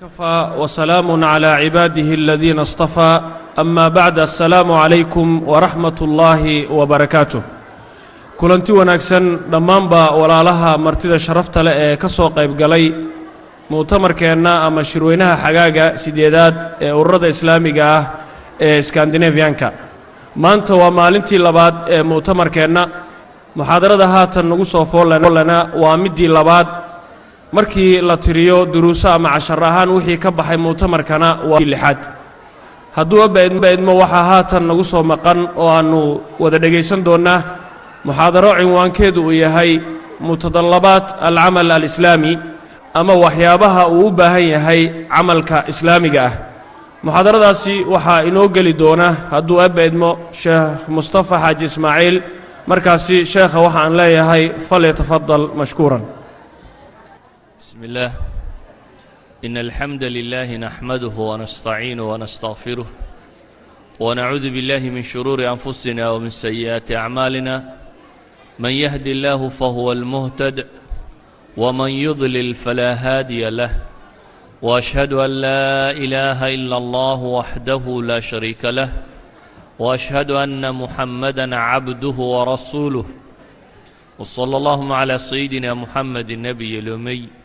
kafaa wsalaamu cla cibaadihi aladiina اstafaa ama bacd assalaamu calaykum waraxmat ullaahi wbarakaatuh kulanti wanaagsan dhammaanba walaalaha martida sharafta leh ee ka soo qayb galay mu'tamarkeenna ama shirweynaha xagaaga sideedaad ee ururada islaamiga ah ee skandinafiyanka maanta waa maalintii labaad ee mu'tamarkeenna muxaadarada haatan nagu soo foolena waa middii labaad markii la tiriyo duruuso ama cashar ahaan wixii ka baxay mu'tamarkana waa lixaad hadduu abaidmo waxaa haatan nagu soo maqan oo aannu wada dhegaysan doonnaa. Muxaadaro cinwaankeedu uu yahay mutadallabaat alcamal alislaami ama waxyaabaha uu u baahan yahay camalka islaamiga ah. Muxaadaradaasi waxaa inoo geli doona hadduu abaidmo sheekh mustafa xaaji ismaaciil. Markaasi sheekha waxaan leeyahay falyatafadal mashkuuran بسم الله إن الحمد لله نحمده ونستعينه ونستغفره ونعوذ بالله من شرور أنفسنا ومن سيئات أعمالنا من يهدي الله فهو المهتد ومن يضلل فلا هادي له وأشهد أن لا إله إلا الله وحده لا شريك له وأشهد أن محمدا عبده ورسوله وصلى اللهم على سيدنا محمد النبي الأمي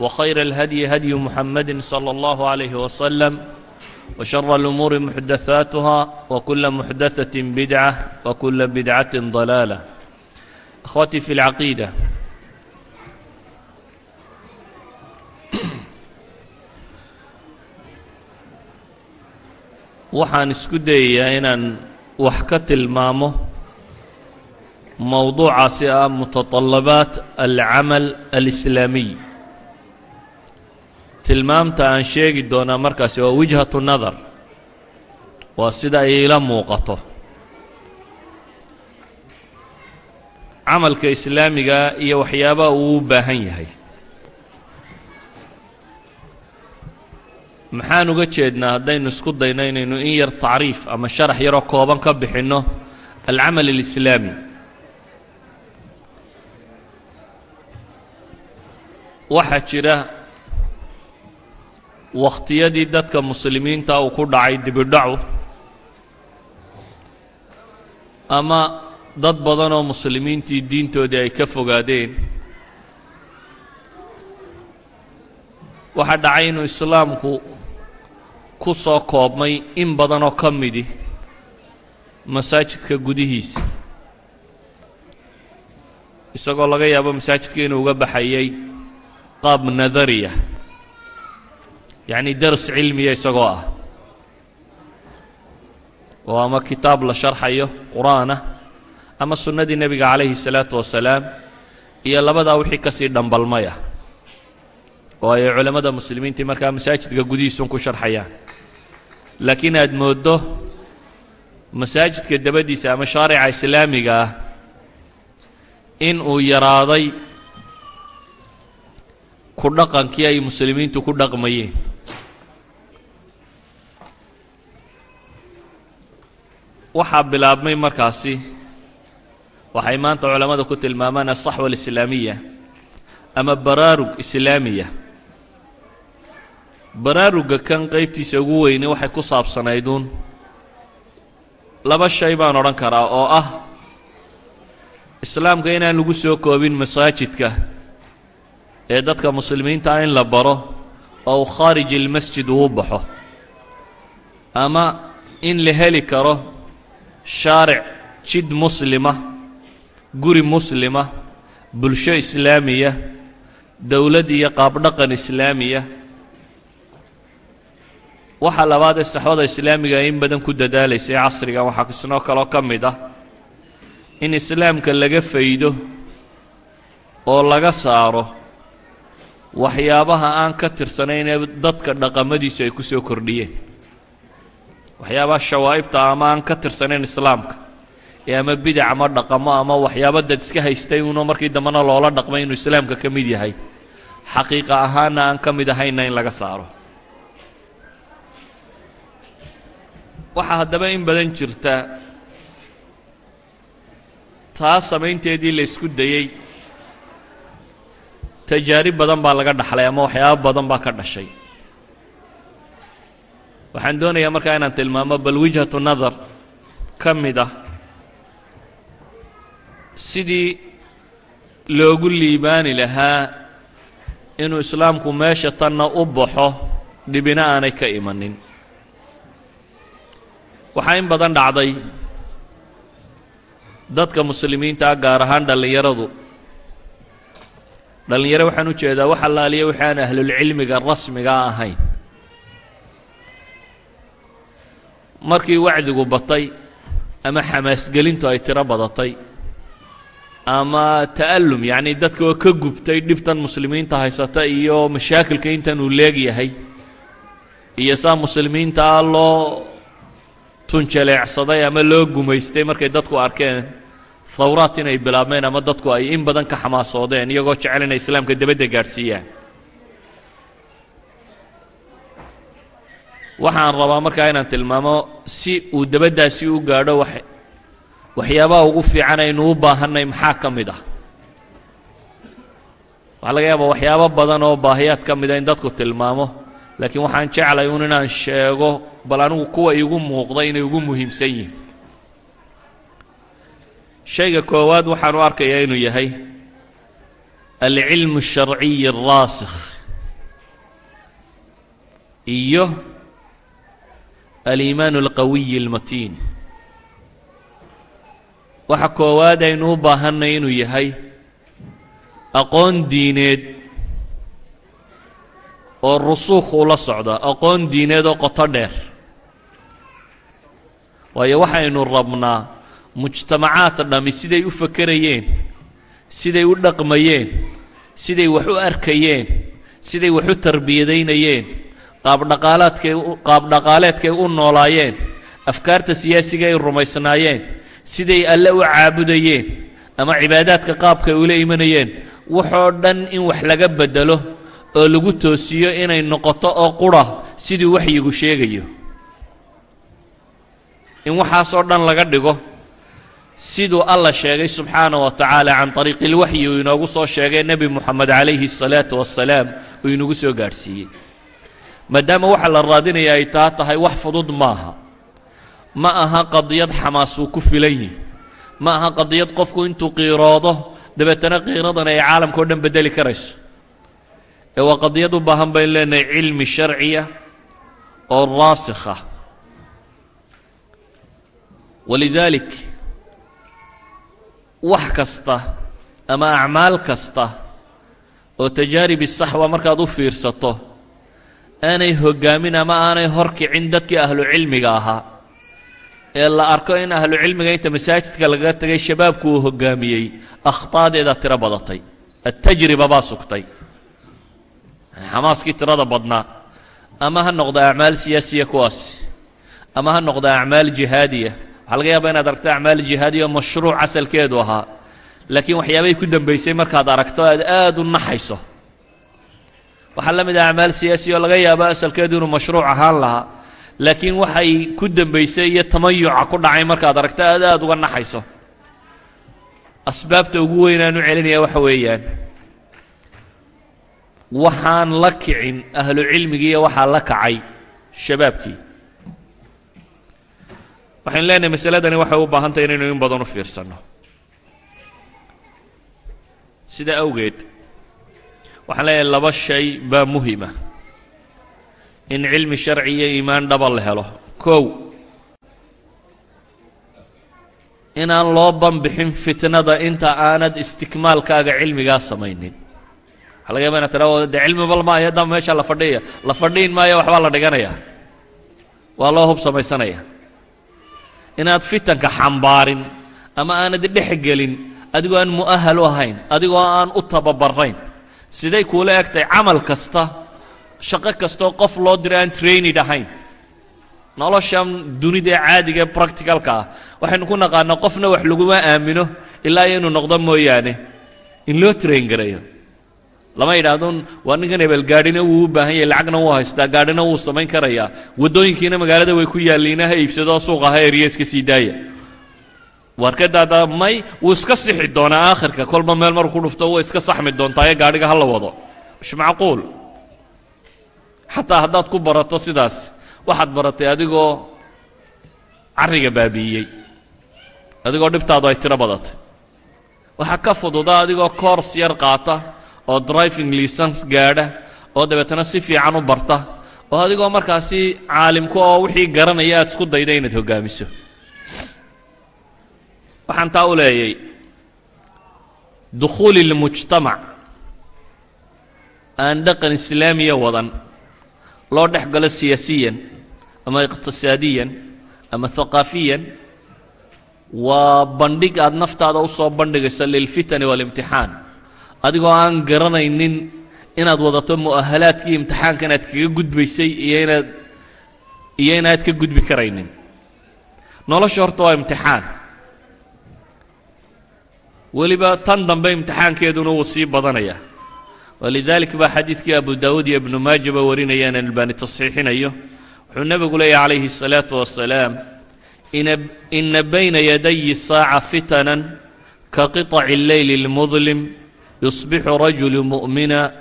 وخير الهدي هدي محمد صلى الله عليه وسلم وشر الأمور محدثاتها وكل محدثة بدعة وكل بدعة ضلالة أخوتي في العقيدة waxaan isku dayayaa inaan wax ka tilmaamo mowduucaasi ah mutطalabaat alcamal alislaamiy tilmaamta aan sheegi doonaa markaasi waa wijhatu nadar. Waa sida ay ila muuqato. Camalka islaamiga iyo waxyaabaha uu u baahan yahay. Maxaan uga jeednaa haddaynu isku dayno inaynu in yar tacriif ama sharax yaroo kooban ka bixinno alcamal alislaami. Waxaa jira wakhtiyadii dadka muslimiinta uu ku dhacay dibidhacu ama dad badan oo muslimiintii diintoodii ay ka fogaadeen waxaa dhacay inuu islaamku ku soo koobmay in badan oo ka midi masaajidka gudihiisa. Isagoo laga yaabo masaajidka inuu uga baxayay qaab nadariya yacni dars cilmiya isagoo ah. Oo ama kitaab la sharxayo qur'aanah ama sunnadii nebiga calayhi salaatu wasalaam iyo labadaa wixii ka sii dhambalmaya oo ay culammada muslimiintii markaa masaajidka gudihiisun ku sharxayaan. Laakiin aad mooddo masaajidka dabaddiisa ama shaarica islaamiga ah in uu yaraaday ku dhaqankii ay muslimiintu ku dhaqmayeen waxaa bilaabmay markaasi. Waxay maanta culammada ku tilmaamaan alsaxwa alislaamiya ama baraarug islaamiya baraaruga kan qaybtiisa ugu weyne waxay ku saabsanayduun. Laba shay baan odhan karaa oo ah islaamka inaan lagu soo koobin masaajidka ee dadka muslimiinta ah in la baro uu khaarij ilmasjid uu baxo ama in la heli karo shaaric jid muslima guri muslima bulsho islaamiya dowlad iyo qaabdhaqan islaamiya. Waxa labaad ee saxwada islaamiga in badan ku dadaalaysay casriga waxaa isnoo kaloo ka mid ah in islaamka laga faydo oo laga saaro waxyaabaha aan ka tirsanayn ee dadka dhaqamadiisu ay ku soo kordhiyeen waxyaabaha shawaa'ibta ama aan ka tirsanayn islaamka ee ama bidac ama dhaqamo ama waxyaaba dad iska haystay uno markii dambena loola dhaqmay inuu islaamka ka mid yahay. Xaqiiqa ahaanna aan ka mid ahayna in laga saaro. Waxaa haddaba in badan jirta taa samaynteedii la ysku dayey tajaarib badan baa laga dhaxlay ama waxyaabo badan baa ka dhashay waxaan doonayaa markaa inaan tilmaamo bal wijhatu nadar ka mid ah sidii loogu liibaani lahaa inuu islaamku meesha tanna u baxo dhibina aanay ka imanin. Waxaa in badan dhacday dadka muslimiintaa gaar ahaan dhallinyaradu. Dhallinyaro waxaan u jeedaa wax allaaliya wixii aan ahlulcilmiga rasmigaa ahayn markii wacdigu batay ama xamaasgelintu ay tiro badatay ama ta'allum yacnii dadka oo ka gubtay dhibtan muslimiinta haysata iyo mashaakilka intan uu leegyahay iyo saa muslimiintaa loo tunjaleecsaday ama loo gumaystay markay dadku arkeen hawraad inay bilaabmeen ama dadku ay in badan ka xamaasoodeen iyagoo jecel inay islaamka debadda gaadhsiiyaan waxaan rabaa markaa inaan tilmaamo si uu debaddaasi u gaadho wax waxyaabaha ugu fiican aynu u baahannay maxaa ka mid ah waxaa laga yaabaa waxyaabo badan oo baahiyaad ka mida in dadku tilmaamo laakiin waxaan jeclay un inaan sheego bal anigu kuwa iigu muuqda inay ugu muhiimsan yihin shayga koowaad waxaan u arkayaa inuu yahay alcilmu الsharciyi الraasikh iyo aliimaan اlqawiyi اlmatiin waxa koowaad aynu u baahannay inuu yahay aqoon diineed oo rusuukh ula socda aqoon diineed oo qoto dheer. Waayo waxaynu rabnaa mujtamacaadka dhammi siday u fakerayeen siday u dhaqmayeen siday wax u arkayeen siday wax u tarbiyadaynayeen qaab dhaqaaleedkay u noolaayeen afkaarta siyaasiga ay rumaysnaayeen siday alle u caabudayeen ama cibaadaadka qaabkay ula imanayeen waxoo dhan in wax laga bedelo oo lagu toosiyo inay noqoto oo qura siduu waxyigu sheegayo. In waxaasoo dhan laga dhigo siduu alla sheegay subxaana wa tacaala can ariiqilwaxyi uu inoogu soo sheegay nebi muxamed calayhi asalaatu wassalaam uu inagu soo gaadhsiiyey maadaama waxa la raadinaya ay taa tahay wax fudud maaha. Ma aha qadiyad xamaas uu ku filan yihi ma aha qadiyad qofku intuu qiiroodo dabeetana qiiradan ay caalamka o dhan beddeli karayso. Ee waa qadiyad u baahan baynu leenahay cilmi sharciya oo raasikha. Walidaalik wax kasta ama acmaal kasta oo tajaarib isaxwa markaad u fiirsato aanay hoggaamin ama aanay hor kicin dadkii ahlucilmiga ahaa. Ee la arko in ahlucilmiga inta masaajidka lagaga tegay shabaabku uu hoggaamiyey akhtaadeeda tiro badatay attajriba baa sugtay. Xamaaskii tirada badnaa ama ha noqdo acmaal siyaasiya kuwaas ama ha noqdo acmaal jihaadiya. Waxaa laga yaabaa inaad aragto acmaal jihaadiya oo mashruuc asalkeedu ahaa laakiin waxyaabay ku dambaysay markaad aragto aad aad u naxayso waxaa la mid ah acmaal siyaasiya oo laga yaabo asalkeedu inuu mashruuc ahaan lahaa laakiin waxay ku dambaysay iyo tamayuca ku dhacay markaad aragto aad aad uga naxayso. Asbaabta ugu weynaan u celinaya waxa weeyaan. Waxaan la kicin ahlu cilmigiiyo waxaa la kacay shabaabkii. Waxaynu leenahay masaladani waxay u baahan tahay inaynu in badan u fiirsanno sida awgeed waxaan leeyahay laba shay baa muhima. In cilmi sharci iyo iimaan dhaba la helo. Kow inaan loo banbixin fitnada inta aanad istikmaalkaaga cilmigaa samaynin. Waxaa laga yaba inad tira de cilmi bal maayo haddama meesha la fadhiyaya la fadhiin maayo waxbaa la dhiganayaa waa loo hub samaysanaya. Inaad fitanka xambaarin ama aanad dhex gelin adigoo aan mu'ahal u ahayn adigoo aan u tababarnayn siday kuula egtahay camal kasta shaqo kastaoo qof loo diray aan trainid ahayn. Noloshan dunida ee caadiga ee practicalka ah waxaynu ku naqaanaa qofna wax laguma aamino ilaa iyo inuu noqdo mooyaane in loo train garayo lama yidhaahdoon waa ninkan hebel gaadhina wuu u baahan yahay lacagna wuu haystaa gaadhina wuu samayn karayaa waddooyinkiina magaalada way ku yaalliina ha iibsadoo suuqa ha eriya iska sii daaya warkadaada may wuu iska sixi doonaa aakhirka. Kolba meel maruu ku dhufto way iska saxmi doontaayo gaadhiga ha la wado. Mish macquul. Xataa haddaad ku barato sidaas waxaad baratay adigoo carriga baabi'iyey adigoo dhibtaadu ay tiro badatay. Waxaa ka fududa adigoo koors yar qaata oo driving license gaadha oo dabeetana si fiican u barta oo adigoo markaasi caalimku oo wixii garanaya aad isku dayda inaad hoggaamiso waxaan taa u leeyay dukhuuli lmujtamac aan dhaqan islaamiya wadan loo dhex galo siyaasiyan ama iqtisaadiyan ama haqaafiyan waa bandhig aad naftaada u soo bandhigaysa lilfitani waalimtixaan. Adigoo aan garanaynin inaad wadato mu'ahalaadkii imtixaanka inaad kaga gudbaysay iyo inaad iyo inaad ka gudbi karaynin. Nolosha horta waa imtixaan weliba tan dambe imtixaankeeduna wuu sii badanayaa walidalik baa xadiidkii abu daawuud iyo ibnu maaja ba warinayaan albaani tasxiixinayo wuxuu nebigu leeyahy calayhi الsalaatu wasalaam ina bayna yadayi saaca fitanan ka qiطaci اlleyli اlmudlim yusbixu rajulu mu'mina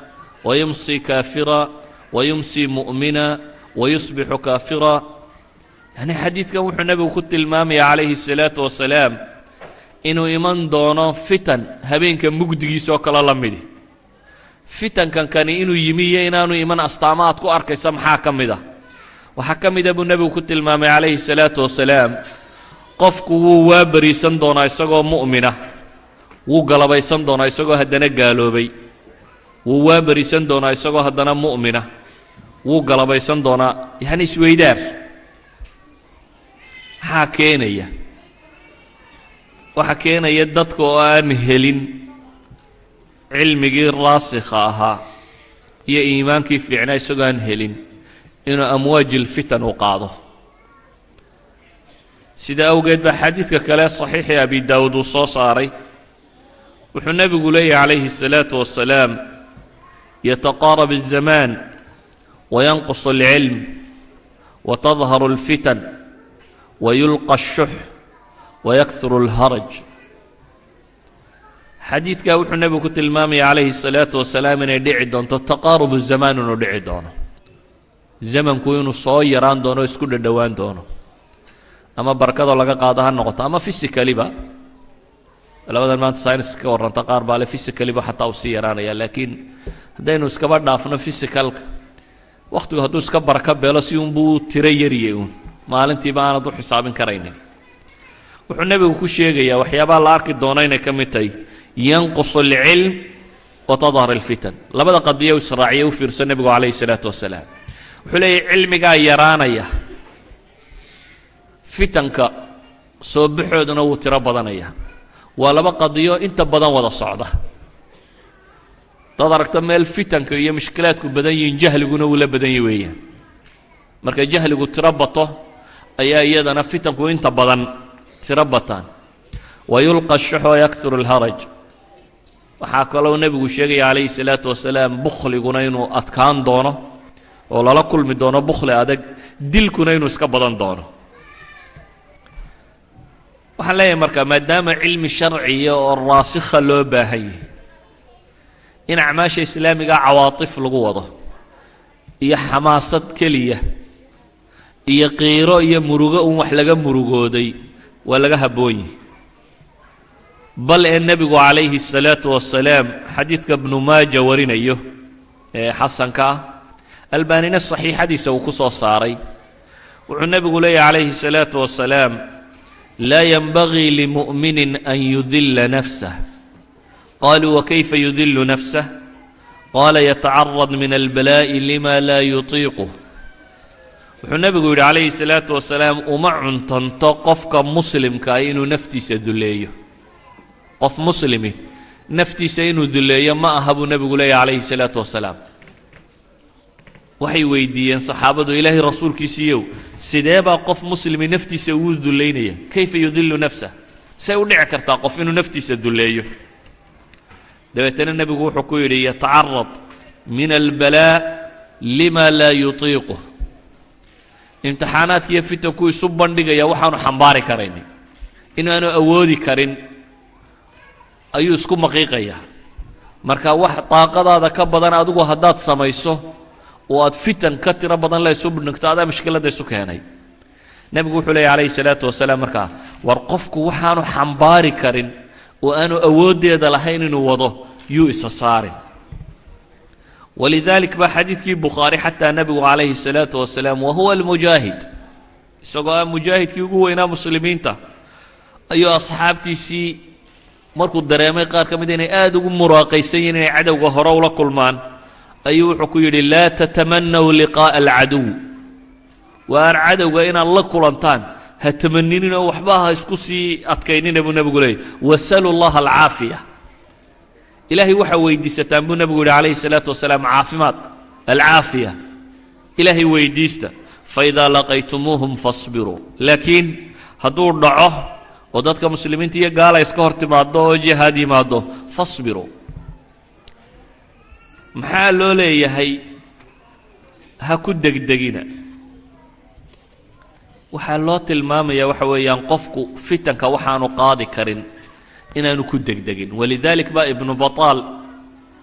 wayumsi kaafira wayumsi mu'mina wayusbixu kaafira yani xadiidkan wuxuu nebigu ku tilmaamaya calayhi الsalaatu wasalaam inuu iman doono fitan habeenka mugdigiisa oo kale la midi. Fitankan kani inuu yimi iyo inaanu iman astaama aad ku arkaysa maxaa ka mid a waxaa ka mida buu nebigu ku tilmaamay calayhi salaatu wasalaam qofku wuu waa bariisan doonaa isagoo mu'mina wuu galabaysan doonaa isagoo haddana gaaloobay wuu waa bariisan doonaa isagoo haddana mu'mina wuu galabaysan doonaa yacni isweydaar maxaa keenaya waxaa keenaya dadka oo aan helin cilmigii raasikha ahaa iyo iimaankii fiicnaa isagoo aan helin inuu amwaaji lfitan u qaado sida awgeed baa xadiidka kale saxiixii abi daawuud uu soo saaray wuxuu nebigu leeyahy calayhi الsalaatu wasalaam yataqaarab الzamaan wayanqus اlcilm watadharu اlfitan wayulqa الshux wayakuru اlharaj xadiidkaa wuxuu nebigu ku tilmaamaya calayhi الsalaatu wasalaam inay dhici doonto taqaarubu zamaan inuu dhici doono zamanku inuu soo yaraan doono o isku dhadhowaan doono ama barakadoo laga qaado ha noqoto ama physicaliba labadan maanta synis ka warranta qaar baa le physicaliba xataa uu sii yaraanaya laakiin haddaynu iskaba dhaafno physicalka wakhtigu hadduu iska baraka beelo si unbuu tiro yariyey uun maalintiiba aanad u xisaabin karaynin wuxuu nebigu ku sheegayaa waxyaabaha la arki doono inay ka mid tahay. Yanqus alcilm wa tadhar alfitan. Labada qadiya u israaciya u fiirso nebigu calayhi salaatu wasalaam. Wuxuu leeyahy cilmigaa yaraanaya. Fitanka soo baxooduna wuu tiro badanaya. Waa laba qadiyo inta badan wada socda. Dad aragto meel fitanka iyo mushkilaadku badan yihiin jahliguna wuu la badan yahi weeyaan. Marka jahligu tiro bato ayaa iyadana fitanku inta badan tiro bataan. Wa yulqa ashux wayakuru alharaj. Waxaa kaloo nebigu sheegaya calayhi salaatu wasalaam bukhliguna inuu adkaan doono oo lala kulmi doono bukhli adag dilkuna inuu iska badan doono. Waxaan leeyahay marka maadaama cilmi sharciya oo raasikha loo baahan yahay in acmaasha islaamiga cawaatif lagu wado iyo xamaasad keliya iyo qiiro iyo murugo un wax laga murugooday waa laga habboon yihi bal ee nebigu calayhi الsalaatu wasalaam xadiidka bnu maaja warinayo ee xasanka ah albaanina saxiixadiisa uu ku soo saaray wuxuu nebigu leeyahy calayhi الsalaatu wasalaam laa yenbagii limu'minin an yudilla nafsah qaluu wakayfa yudilu nafsah qaala yatacarad min albalaa'i lima laa yutiiquh wuxuu nebigu yidhi calayhi salaatu wasalaam uma cuntanto qofka muslimkaa inuu naftiisa dulleeyo. Qof muslimi naftiisa inuu dulleeyo ma aha buu nebigu leeyahy calayhi salaatu wasalaam. Waxay weydiiyeen saxaabadu ilaahay rasuulkiisiiyow sidee baa qof muslimi naftiisa ugu dullaynaya kayfa yudilu nafsah say u dhici kartaa qof inuu naftiisa dulleeyo. Dabeetana nebigu wuxuu ku yidhi yatacarad min albalaa lima laa yutiiquh imtixaanaadkiiyo fitanku isu bandhigaya waxaanu xambaari karaynin inaanu awoodi karin. Ayuu isku maqiiqayaa marka wax daaqadaada ka badan adigu haddaad samayso oo aad fitan ka tiro badan la isu bandhigto adaa mushkiladda isu keenay. Nebigu wuxuu leeyay calayhi salaatu wasalaam markaa war qofku waxaanu xambaari karin oo aanu awooddeeda lahayn inuu wado yuu isa saarin walidalik baa xadiidkii bukhaari xataa nebigu calayhi salaatu wasalaam wa huwa almujaahid isagoo ah mujaahidkii ugu weynaa muslimiinta ayuu asxaabtiisii markuu dareemay qaar ka mid inay aada ugu muraaqaysan yihiin inay cadowga hore ula kulmaan ayuu wuxuu ku yidhi laa tatamanaw liqaa'a alcaduw waar cadowga inaad la kulantaan ha tamaninino waxba ha isku sii adkaynina buu nebigu leeyay wasalu llaha alcaafiya ilaahay waxaa weydiisataan buu nebigu yidhi calayhi salaatu wasalaam caafimaad alcaafiya. Ilaahay weydiista faidaa laqaytumuuhum fasbiruu. Laakiin hadduu dhaco oo dadka muslimiinta iyo gaala iska hor timaado oo jihaad yimaado fasbiruu. Maxaa loo leeyahay? Ha ku degdegina. Waxaa loo tilmaamayaa waxa weeyaan qofku fitanka waxaanu qaadi karin inaanu ku degdegin. Walidalik baa ibnu bataal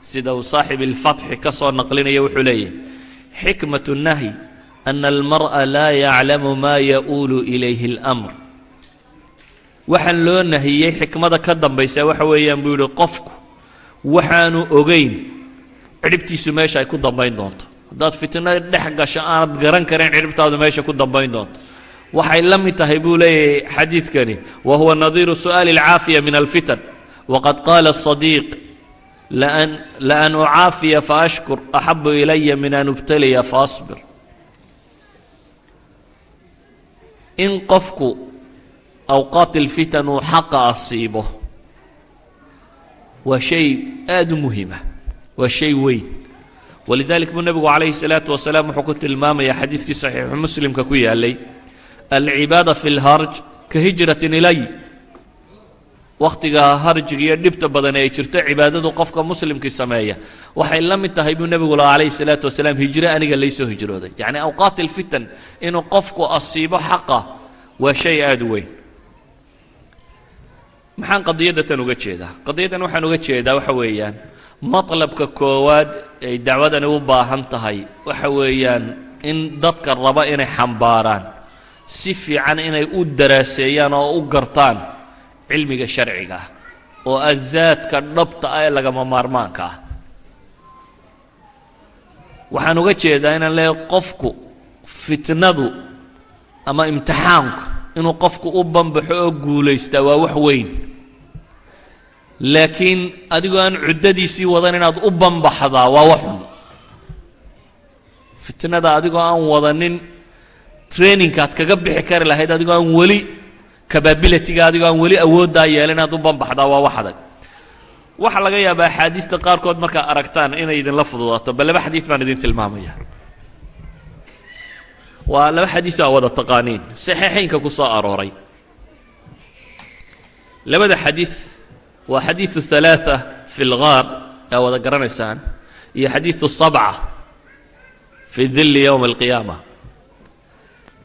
sida uu saaxib ilfatxi ka soo naqlinaya wuxuu leeyahay xikmat nahyi ana almar'a laa yaclamu maa ya'uulu ilayhi اlamr waxaan loo nahiyey xikmada ka dambaysa waxa weeyaan buu yidhi qofku waxaanu ogayn cidhibtiisu meesha ay ku dambayn doonto. Haddaad fitno dhex gasho aanad garan karin cidhibtaadu meesha ku dambayn doonto waxay la mid tahay buu leeyahay xadiidkani. Wa huwa nadiiru su'aali alcaafiya min alfitan. Waqad qaala asadiiq laan ucaafiya faashkur axabu ilaya min an ubtaliya faasbir in qofku awqaati alfitan uu xaqa asiibo waa shay aada u muhima waa shay weyn. Walidalik buu nebigu calayhi salaatu wasalaam wuxuu ku tilmaamayaa xadiidkii saxiixu muslimka ku yaalay alcibaada fi lharj ka hijratin ilay wakhtiga harjiga iyo dhibta badan ay jirto cibaadadu qofka muslimkii sameeya waxay la mid tahay buu nebigu laha calayhi salaatu wasalaam hijro aniga laysoo hijrooday yacni awqaati alfitan inuu qofku asiibo xaqa waa shay aada u weyn maxaan qadiyadda tan uga jeedaa qadiyaddan waxaan uga jeedaa waxa weeyaan matlabka koowaad ay dacwadani u baahan tahay waxa weeyaan in dadka raba inay xambaaraan si fiican inay u daraaseeyaan oo u gartaan cilmiga sharciga oo azaadka dhabta ah ee lagama maarmaanka ah. Waxaan uga jeedaa inaan leeyahay qofku fitnadu ama imtixaanku inuu qofku u banbaxo oo guulaystaa waa wax weyn. Laakiin adigoo aan cuddadiisii wadan inaad u banbaxdaa waa wax xun. Fitnada adigoo aan wadanin trainingkaad kaga bixi kari lahayd adigoo aan weli capabilityga adigoo aan weli awooddaa yeelin inaad u banbaxdaa waa wax adag. Waxaa laga yaabaa axaadiista qaarkood markaa aragtaan inay idinla fududaato bal laba xadiid baan idin tilmaamaya. Waa laba xadiis aa wada taqaaniin saxiixaynka ku soo arooray. Labada xadiis waa xadiidu halaaa fi lgaar aa wada garanaysaan iyo xadiidu sabca fi dilli yowma alqiyaama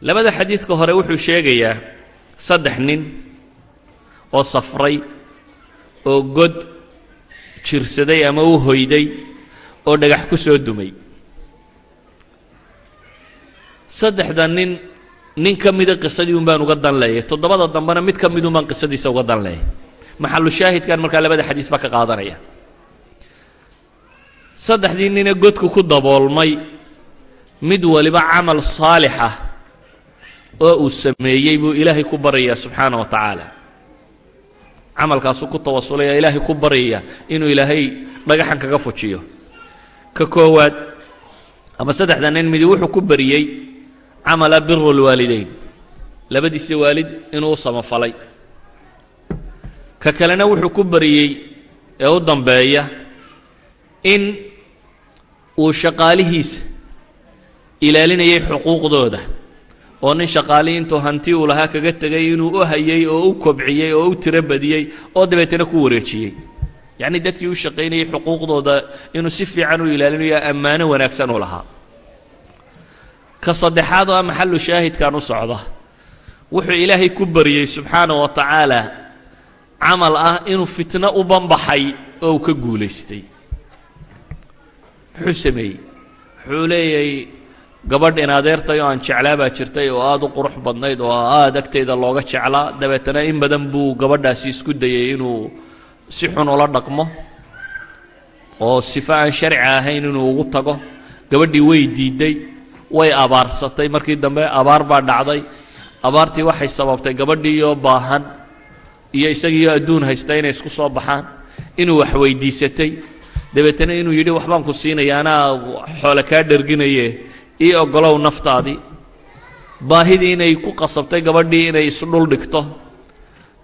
labada xadiidka hore wuxuu sheegayaa saddex nin oo safray oo god jirsaday ama u hoyday oo dhagax ku soo dumay. Saddexda nin nin ka mida qisadii un baan uga dan leeyay toddobada dambena mid ka midun baan qisadiisa uga dan leeyay maxalu shaahidkan markaa labada xadiis baa ka qaadanaya. Saddexdii nine godku ku daboolmay mid waliba camal saalix ah oo uu sameeyey buu ilaahay ku baryayaa subxaana wa tacaala. Camalkaasuu ku tawasulaya ilaahay ku baryaya inuu ilaahay dhagaxan kaga fujiyo. Ka koowaad ama saddexda nin midi wuxuu ku bariyey camala biru lwaalidayn labadiisa waalid inuu u samafalay. Ka kalena wuxuu ku bariyey ee u dambeeya in uu shaqaalihiisa ilaalinayay xuquuqdooda oo nin shaqaalii intuu hanti uu lahaa kaga tegay inuu u hayey oo u kobciyey oo u tiro badiyey oo dabeetana ku wareejiyey. Yacnii dadkii u shaqaynayay xuquuqdooda inuu si fiican u ilaalinayo ammaano wanaagsan u lahaa. Ka saddexaad oo ah maxalu shaahidkan u socda. Wuxuu ilaahay ku baryey subxaana wa tacaala camal ah inuu fitno u banbaxay oo uu ka guulaystay. Muxuu sameeyey wuxuu leeyahay gabadh in adeertay oo aan jeclaa baa jirtay oo aada u qurux badnayd oo aada agtayda looga jeclaa. Dabeetana in badan buu gabadhaasi isku dayay inuu si xun ula dhaqmo oo sifo aan sharci ahayn inuu ugu tago. Gabadhii way diidday way abaarsatay. Markii dambe abaar baa dhacday. Abaartii waxay sababtay gabadhiioo baahan iyo isagiioo adduun haysta inay isku soo baxaan inuu wax weydiisatay. Dabeetana inuu yidhi waxbaan ku siinaya anaa xoole kaa dherginaye ii oggolow naftaadii baahidii inay ku qasabtay gabadhii inay isdhul dhigto.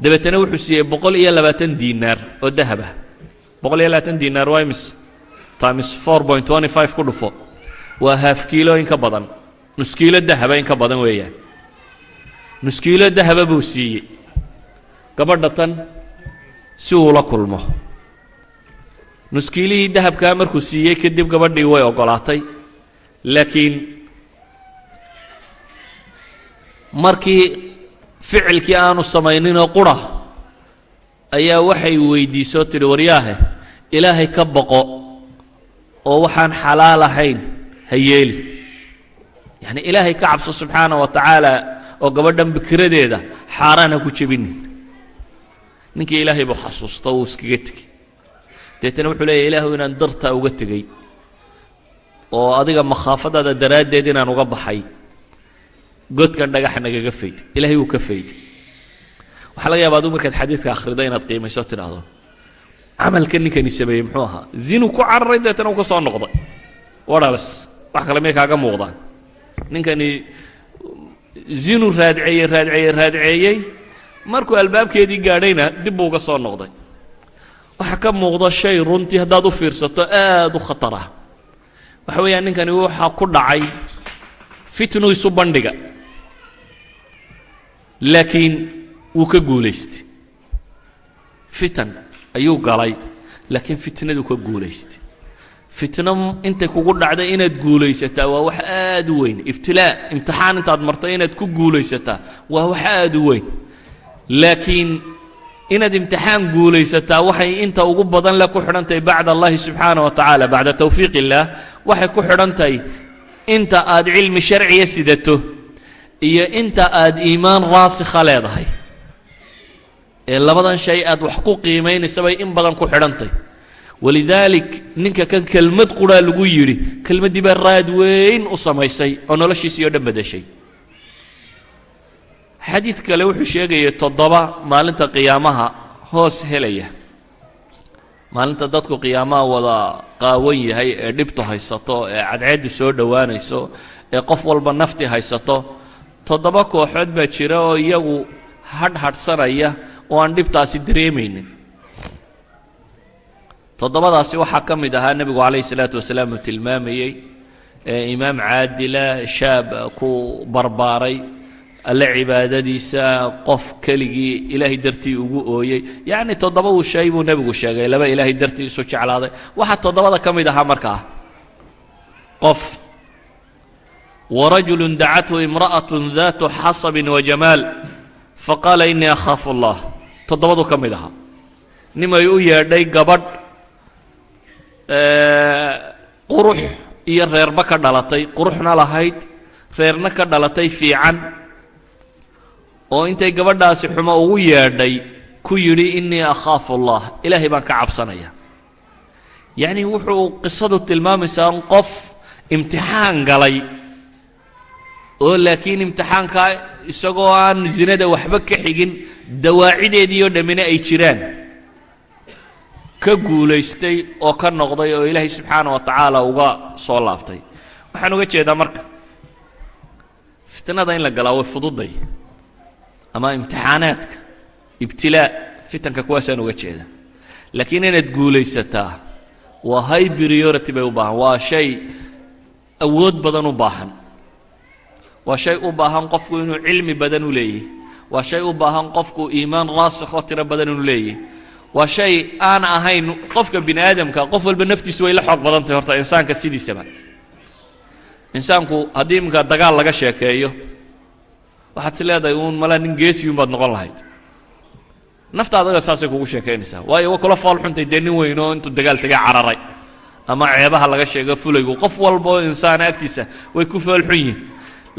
Dabeetana wuxuu siiyey boqol iyo labaatan diinaar oo dahab ah. Boqol iyo labaatan diinaar waa imis times four point twenty five ku dhufo. Waa haaf kiilo in ka badan nus kiilo dahaba in ka badan weeyaan. Nus kiilo dahaba buu siiyey. Gabadha tan si uu la kulmo. Nuskiilihii dahabkaa markuu siiyey kadib gabadhii way oggolaatay laakiin markii ficilkii aanu samayninoo qura ayaa waxay weydiisoo tidhi waryaahe ilaahay ka boqo oo waxaan xalaal ahayn ha yeeli. Yacni ilaahay ka cabso subxaana wa tacaala oo gabadhan bikiradeeda xaaraan ha ku jebinin ninkii ilaahay buu xasuusta uu iskaga tegey. Deetana wuxuu leeyahy ilaahu inaan dartaa uga tegey oo adiga makhaafadaada daraaddeed inaan uga baxay godkan dhagaxa nagaga fayd ilahay wuu ka fayday waxaa laga yaaba adigu markaad xadiidka akhrido inaad qiimayso tidhaahdo camalka ninkani sameeyey muxuu ahaa? Zinu ku cararay deetana uu ka soo noqday. Wadhabas wax kale may kaaga muuqdaan. Ninkani zinu raadceeyey raadceeyey raadceeyey markuu albaabkeedii gaadhayna dib buu uga soo noqday. Waxaa ka muuqda shay runtii haddaad u fiirsato aad u khatar ah waxa weeyaan ninkani waxaa ku dhacay fitnu isu bandhiga. Laakiin wuu ka guulaystay. Fitan ayuu galay laakiin fitnaduu ka guulaystay. Fitno intay kugu dhacday inaad guulaysataa waa wax aad u weyn. Ibtilaa imtixaan intaad marto inaad ku guulaysataa waa wax aad u weyn. Laakiin inaad imtixaan guulaysataa waxay inta ugu badan le ku xidhan tahay bacd allahi subxaana wa tacaala bacda tawfiiq illaah waxay ku xidhan tahay inta aad cilmi sharciya sidato iyo inta aad iimaan raasikha leedahay. Ee labadan shay aad wax ku qiimaynaysa bay in badan ku xidhantahy walidaalik ninka kan kelmad quraa lagu yidhi kelmaddii baa raad weyn u samaysay oo noloshiisii oo dhan bedeshay xadiid kale wuxuu sheegayay toddoba maalinta qiyaamaha hoos helaya. Maalinta dadku qiyaamaha wada qaawan yahay ee dhibtu haysato ee cadceeddu soo dhowaanayso ee qof walba nafti haysato toddoba kooxood baa jira oo iyagu hadhhadhsanaya oo aan dhibtaasi dareemaynin. Toddobadaasi waxaa ka mid ahaa nebigu calayhi salaatu wasalaam uu tilmaamayey ee imaam caadila shaab ku barbaaray alle cibaadadiisa qof keligii ilaahay dartii ugu ooyey. Yacni toddoba uu shay buu nebigu sheegay laba ilaahay dartii isu jeclaaday. Waxaa toddobada ka mid ahaa markaa qof warajulu dacathu imra'atu daatu xasabin wajamaal faqaala inii akhaafu allah. Toddobadu ka mid ahaa nimay u yeedhay gabadh qurux iyo reerba ka dhalatay quruxna lahayd reerna ka dhalatay fiican oo intay gabadhaasi xumo ugu yeedhay ku yidhi innii akhaafu allah. Ilaahay baan ka cabsanaya. Yacnii wuxuu qisadu tilmaamaysaa in qof imtixaan galay oo laakiin imtixaankaa isagoo aan zinada waxba ka xigin dawaacideedii oo dhammina ay jiraan. Ka guulaystay oo ka noqday oo ilaahay subxaana wa tacaala uga soo laabtay. Waxaan uga jeedaa marka fitnada in la galaa way fududay ama imtixaanaadka ibtilaa fitanka kuwaasaan uga jeeda. Laakiin inaad guulaysataa waa high priority bay u baahan waa shay awood badan u baahan. Waa shay u baahan qofku inuu cilmi badan u leeyahy waa shay u baahan qofku iimaan raasikoo tiro badan inuu leeyahy waa shay aan ahayn qofka bini aadamka qof walba naftiisu way la xoog badan tahay horta insaanka sidiisaba. Insaanku haddii iminka dagaal laga sheekeeyo waxaad is leedahay uun malaa nin geesiyun baad noqon lahayd. Nafta adaga saasay kugu sheekaynaysaa. Waayo wa kula fool xuntay dee nin weyn oo intuu dagaal tegay cararay. Ama ceebaha laga sheego fulaygu qof walba oo insaana agtiisa way ku fool xun yihiin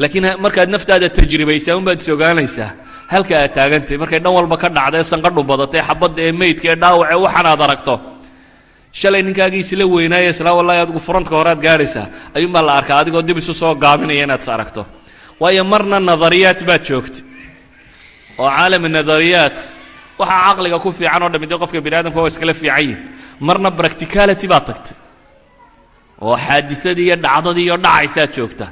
laakiin markaad naftaada tajribaysaa unbaad is ogaanaysaa. Halka aad taagantay markay dhan walba ka dhacdae sanqadhu badatay xabadda ee meydka ee dhaawace waxaan aad aragto. Shalay ninkaagii isla weynaaye isla wallahi adigu furantka horead gaadhaysaa ayuunbaa la arkaa adigoo dib isu soo gaabinaya inaad is aragto waayo marna nadariyaat baad joogta oo caalami nadariyaat waxaa caqliga ku fiican oo dhammi dee qofka bini aadamka waa iskala fiican yihiin marna practicality baad tagtay. oo xaadisadii iyo dhacdadii iyo dhacaysaad joogta.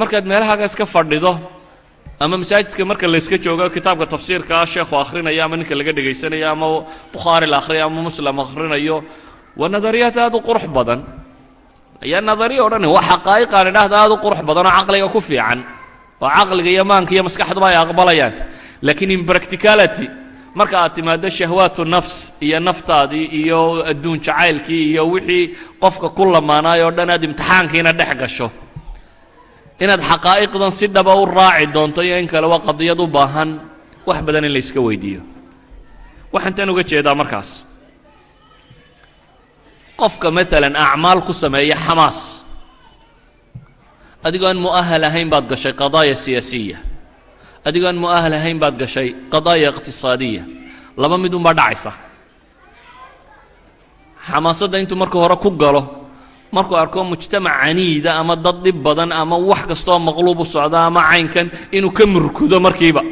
markaad meelahaagas ka fadhido ama masaajidka marka layska joogo kitaabka tafsiirkaa sheekhu akhrinayo ama ninka laga dhegaysanayo ama bukhaari la akhriyo ama muslim akhrinayo waa nadariyaad aad u qurux badan. Ayaa nadariya o dhan waa xaqaa'iqaan idhaahda aad u qurux badan oo caqliga ku fiican oo caqliga iyo maanka iyo maskaxduba ay aqbalayaan. Laakiin in practicality marka aad timaaddo shahwaatu nafs iyo naftaadii iyo adduun jacaylkii iyo wixii qofka ku lamaanaay oo dhan aad imtixaankiina dhex gasho. Inaad xaqaa'iqdan si dhaba u raaci doonto iyo in kale waa qadiyad u baahan wax badan in la yska weydiiyo. Waxaan tan uga jeedaa markaas. Qofka maalan acmaal ku sameeya xamaas adigoo aan mu'ahal ahayn baad gashay qadaaya siyaasiya adigoo aan mu'ahal ahayn baad gashay qadaaya iqtisaadiya laba mid unbaa dhacaysa. Xamaasadda intuu marka hore ku galo markuu arko mujtamac caniida ama dad dhib badan ama wax kastooo maqluub u socda ama caynkan inuu ka murkudo markiiba.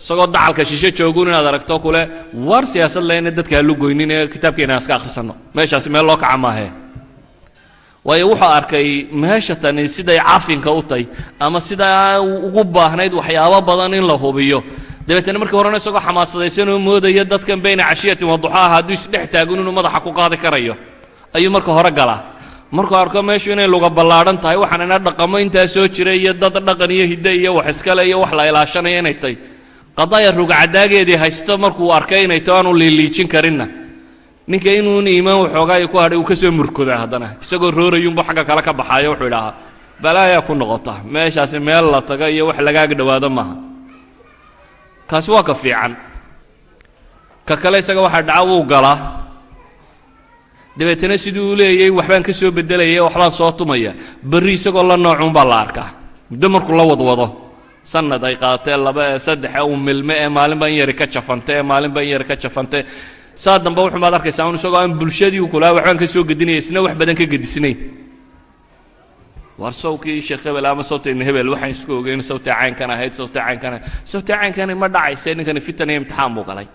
Isagoo dacalka shishe joogun inaad aragto kule war siyaasad leyna dadka halu goynin ee kitaabkeena iska akhrisanno. Meeshaasi meel loo kaca maahee waayo wuxuu arkay meesha tani siday cafinka u tahy ama sidaa ugu baahnayd waxyaabo badan in la hubiyo. Dabeetana markii horena isagoo xamaasadaysanoo moodaya dadkan bayna cashiyatin waduxaaha hadduu isdhex taagun inuu madaxa ku qaadi karayo. Ayuu marka hore galaa. Markuu arko meeshu inay luga ballaadhan tahay waxaan ina dhaqamo intaa soo jira iyo dad dhaqan iyo hidde iyo wax iskale iyo wax la ilaashanaya inay tahy qadaaya rugcadaageedii haysto markuu arkay inay tahy aanu liiliijin karinna ninka inuun iimaan waxoogaayo ku hadhay uu ka soo murkodaa haddana. Isagoo roorayuunbu xagga kale ka baxaayo wuxuu idhaahaa balaayaa ku noqota meeshaasi meel la tago iyo wax lagaaga dhowaado maaha. Kaasi waa ka fiican. Ka kale isaga waxaa dhaca wuu galaa dabeetana siduu u leeyay waxbaan ka soo beddelaya waxbaan soo tumaya. Berri isagoo la noocuunbaa la arkaa muddo markuu la wadwado sanad ay qaatee laba ee saddexe uu milme ee maalinba in yari ka jafante ee maalinba in yari ka jafante saa dambe wuxuubaad arkaysaa un isagoo aan bulshadii u kulaa waxbaan ka soo gedinaya isna wax badan ka gedisnayn war sheekh hebel ama sawtayna hebel waxaan isku ogeyn sawtay caynkan ahayd sawtay caynkan ahayd. Sawtay caynkani ma dhacayse ninkani fitan iyo imtixaan buu galay.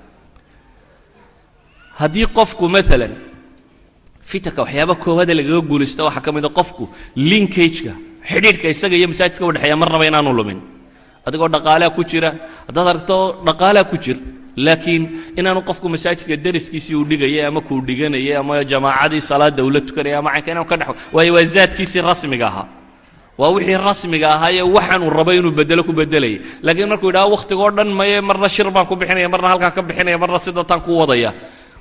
Haddii qofku maalan fitanka waxyaaba koowaada lagaga guulaysta waxaa ka mid a qofku linkageka xidhiidhka isaga iyo masaajidka udhexeeya marnaba inaanu lumin. Adigoo dhaqaalea ku jira haddaad aragto dhaqaalea ku jir laakiin inaanu qofku masaajidka dariskiisii uu dhigayay ama kuu dhiganayay ama jamaacadii salaadda uu la tukanaya ama caynka inanu ka dhex waayo waa zaadkiisii rasmiga ahaa. Waa wixii rasmiga ahaayee waxaan uu inuu bedelo ku bedelayay laakiin markuu yidhaha wakhtigoo dhan maye marna shir baan ku bixinaya marna halkaa ka bixinaya marna sidataan ku wadaya.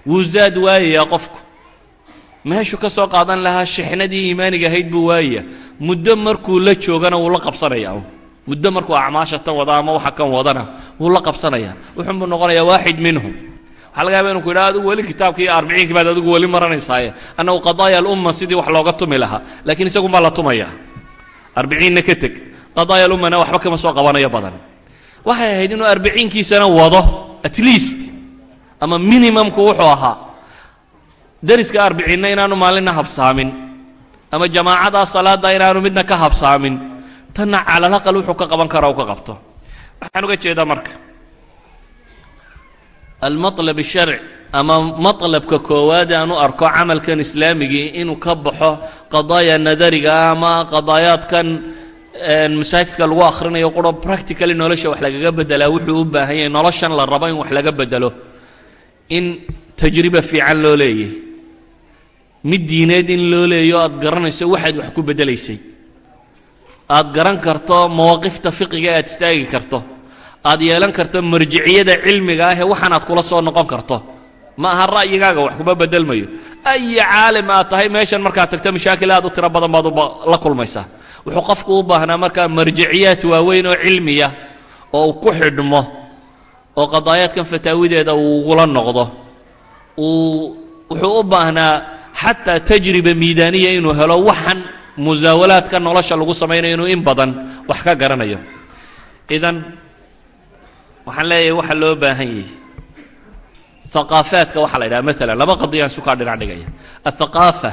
Wuu zaad waayayaa qofku. Meeshuu ka soo qaadan lahaa shixnadii iimaaniga ahayd buu waayaya muddo markuu la joogana wuu la qabsanaya muddo markuu acmaasha tan wada ama waxa kan wadana wuu la qabsanaya wuxuunbuu noqonayaa waaxid minhum. Waxaa laga yaba inu ku yidhaha adigu weli kitaabkii arbiciinkii baad adigu weli maranaysaaye annagu qadaaya alumma sidii wax looga tumi lahaa. Laakiin isagunbaa la tumaya. Arbiciinna ka teg. Qadaaya alummana waxba kama soo qabanayo badan. Waxay ahayd inuu arbiciinkiisana wado at least ama minimumku wuxuu ahaa dariska arbiciinna inaanu maalinna habsaamin ama jamaacadaa salaadda inaanu midna ka habsaamin tanna calalaqal wuxuu ka qaban kara u ka qabto waxaan uga jeedaa marka almaطlab الsharci ama maطlabka koowaad aan u arko camalkan islaamigii inuu ka baxo qadaaya nadariga ah ama qadaayaadkan masaajidka lagu akhrinayo quro practically nolosha wax lagaga bedelaa wuxuu u baahan yahay noloshan la rabo in wax laga bedelo in tajriba fiican loo leeyahy mid diineed in loo leeyo aad garanayso waxaad wax ku beddelaysay aad garan karto mawaaqifta fiqiga aad istaagi karto. Aad yeelan karto marjiciyada cilmiga ah ee waxaanaad kula soo noqon karto. Ma aha ra'yigaaga wax kuma bedelmayo ayi caalim aad tahay meeshan markaad tagto mashaakil aad u tiro badan baad la kulmaysaa. Wuxuu qofku u baahnaa markaa marjiciyaad waaweyn oo cilmiya oo uu ku xidhmo oo qadaayaadkan fataawideeda uu ugula noqdo. Uu wuxuu u baahnaa xataa tajriba miidaaniya inuu helo waxan musaawalaadka nolosha lagu samaynayo inuu in badan wax ka garanayo. Idan waxaan leeyahay waxa loo baahan yahay. Aqaafaadka waxaa la yidhaha maalan laba qadiyaan sukaa dhinac dhigaya. Athaqaafa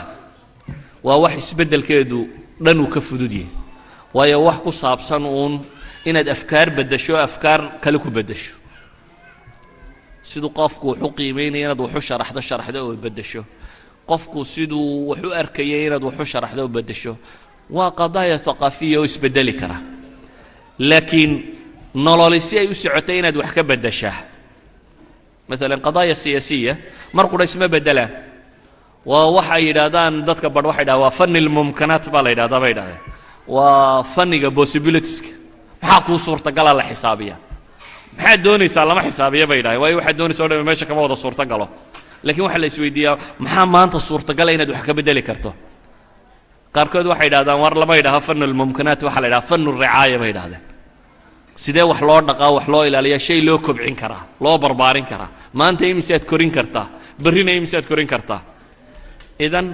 waa wax isbeddelkeedu dhan uu ka fudud yahay. Waayo wax ku saabsan uun inaad afkaar beddesho afkaar kale ku beddesho. Siduu qofku waxu qiimaynaya inaad waxu sharaxdo sharaxdo oo beddesho qofku siduu wax u arkayay inaad waxu sharaxdo oo beddesho. Waa qadaaya haqaafiya oo isbeddeli kara. Laakiin nololi si ay u socotay inaad wax ka beddeshaa maalan qadaaya siyaasiya mar qura isma beddelaan waa waxay yidhaahdaan dadka badh waxay dhahan waa fani lmumkanaat baa la yidhahdaa bay yidhahdeen waa faniga possibilitieska. Maxaa kuu suurtagalaa la xisaabiya? Maxaad doonaysaa lama xisaabiya bay yidhahdeen waayo waxaad doonaysa o dhan meesha kama wada suurtagalo lakiin waxaa la isweydiiyaa maxaa maanta suurtagala inaad wax ka beddeli karto? Qaarkood waxay yidhahdaan war lama yidhaho fanu lmumkanaat waxaa la yidhaha fanu ricaaya bay yidhahdeen sidee wax loo dhaqaa wax loo ilaaliya shay loo kobcin karaa loo barbaarin karaa? Maanta imisaad korin kartaa? Berrina imisaad korin kartaa? Idan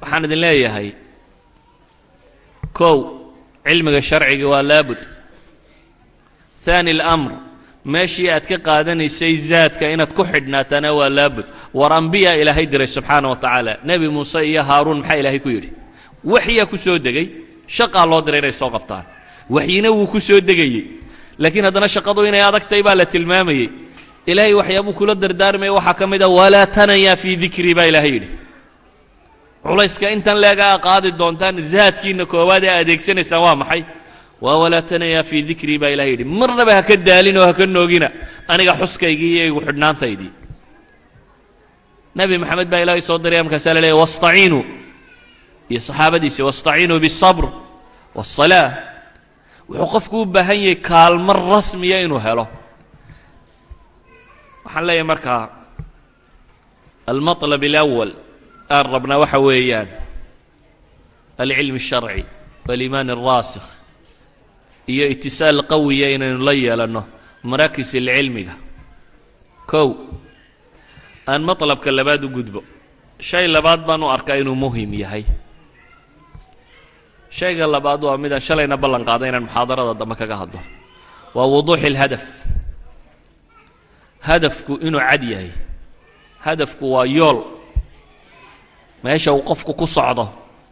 waxaan idin leeyahay kow cilmiga sharciga waa laabud. Haani اlamr meeshii aad ka qaadanaysay zaadka inaad ku xidhnaatana waa laabud war ambiya ilaahay diray subxaana wa tacaala. Nebi muuse iyo haaruun maxaa ilaahay ku yidhi? Waxyaa ku soo degay shaqaa loo diray inay soo qabtaan. Waxyina wuu ku soo degayey. Laakiin haddana shaqadu inay adagtay baa la tilmaamayey. Ilaahay waxyaabuu kula dardaarmaya waxaa ka mid a walaa tanaya fii dikrii baa ilaahay yidhi. Culayska intan leegaa qaadi doontaan zaadkiinna koowaad ee adeegsanaysaan waa maxay waa walaa tanaya fii dikrii baa ilahay yidhi marnaba ha ka daalin oo ha ka noogina aniga xuskaygii iyo igu xidhnaantaydii nebi maxamed baa ilaahay soo diraya markaasaa la leeyahy wastaciinuu iyo saxaabadiisi wastaciinuu biالصabr wالصalaaة wuxuu qofku u baahan yahay kaalmo rasmiya inuu helo waxaan leeyahay markaa almaطlab اlأwal aan rabnaa waxa weeyaan alcilm الsharci wاliimaan الraasikh iyo itisaal qawiya inaynu la yeelanno maraakis ilcilmiga. Kow aan maطlabka labaad u gudbo. Shay labaad baan u arkaa inuu muhiim yahay. Shayga labaad waa midaan shalayna ballan qaaday inaan muxaadarada dambe kaga hadlo. Waa wuduuxi اlhadaf hadafku inuu cad yahay. Hadafku waa yool. Meesha uu qofku ku socdo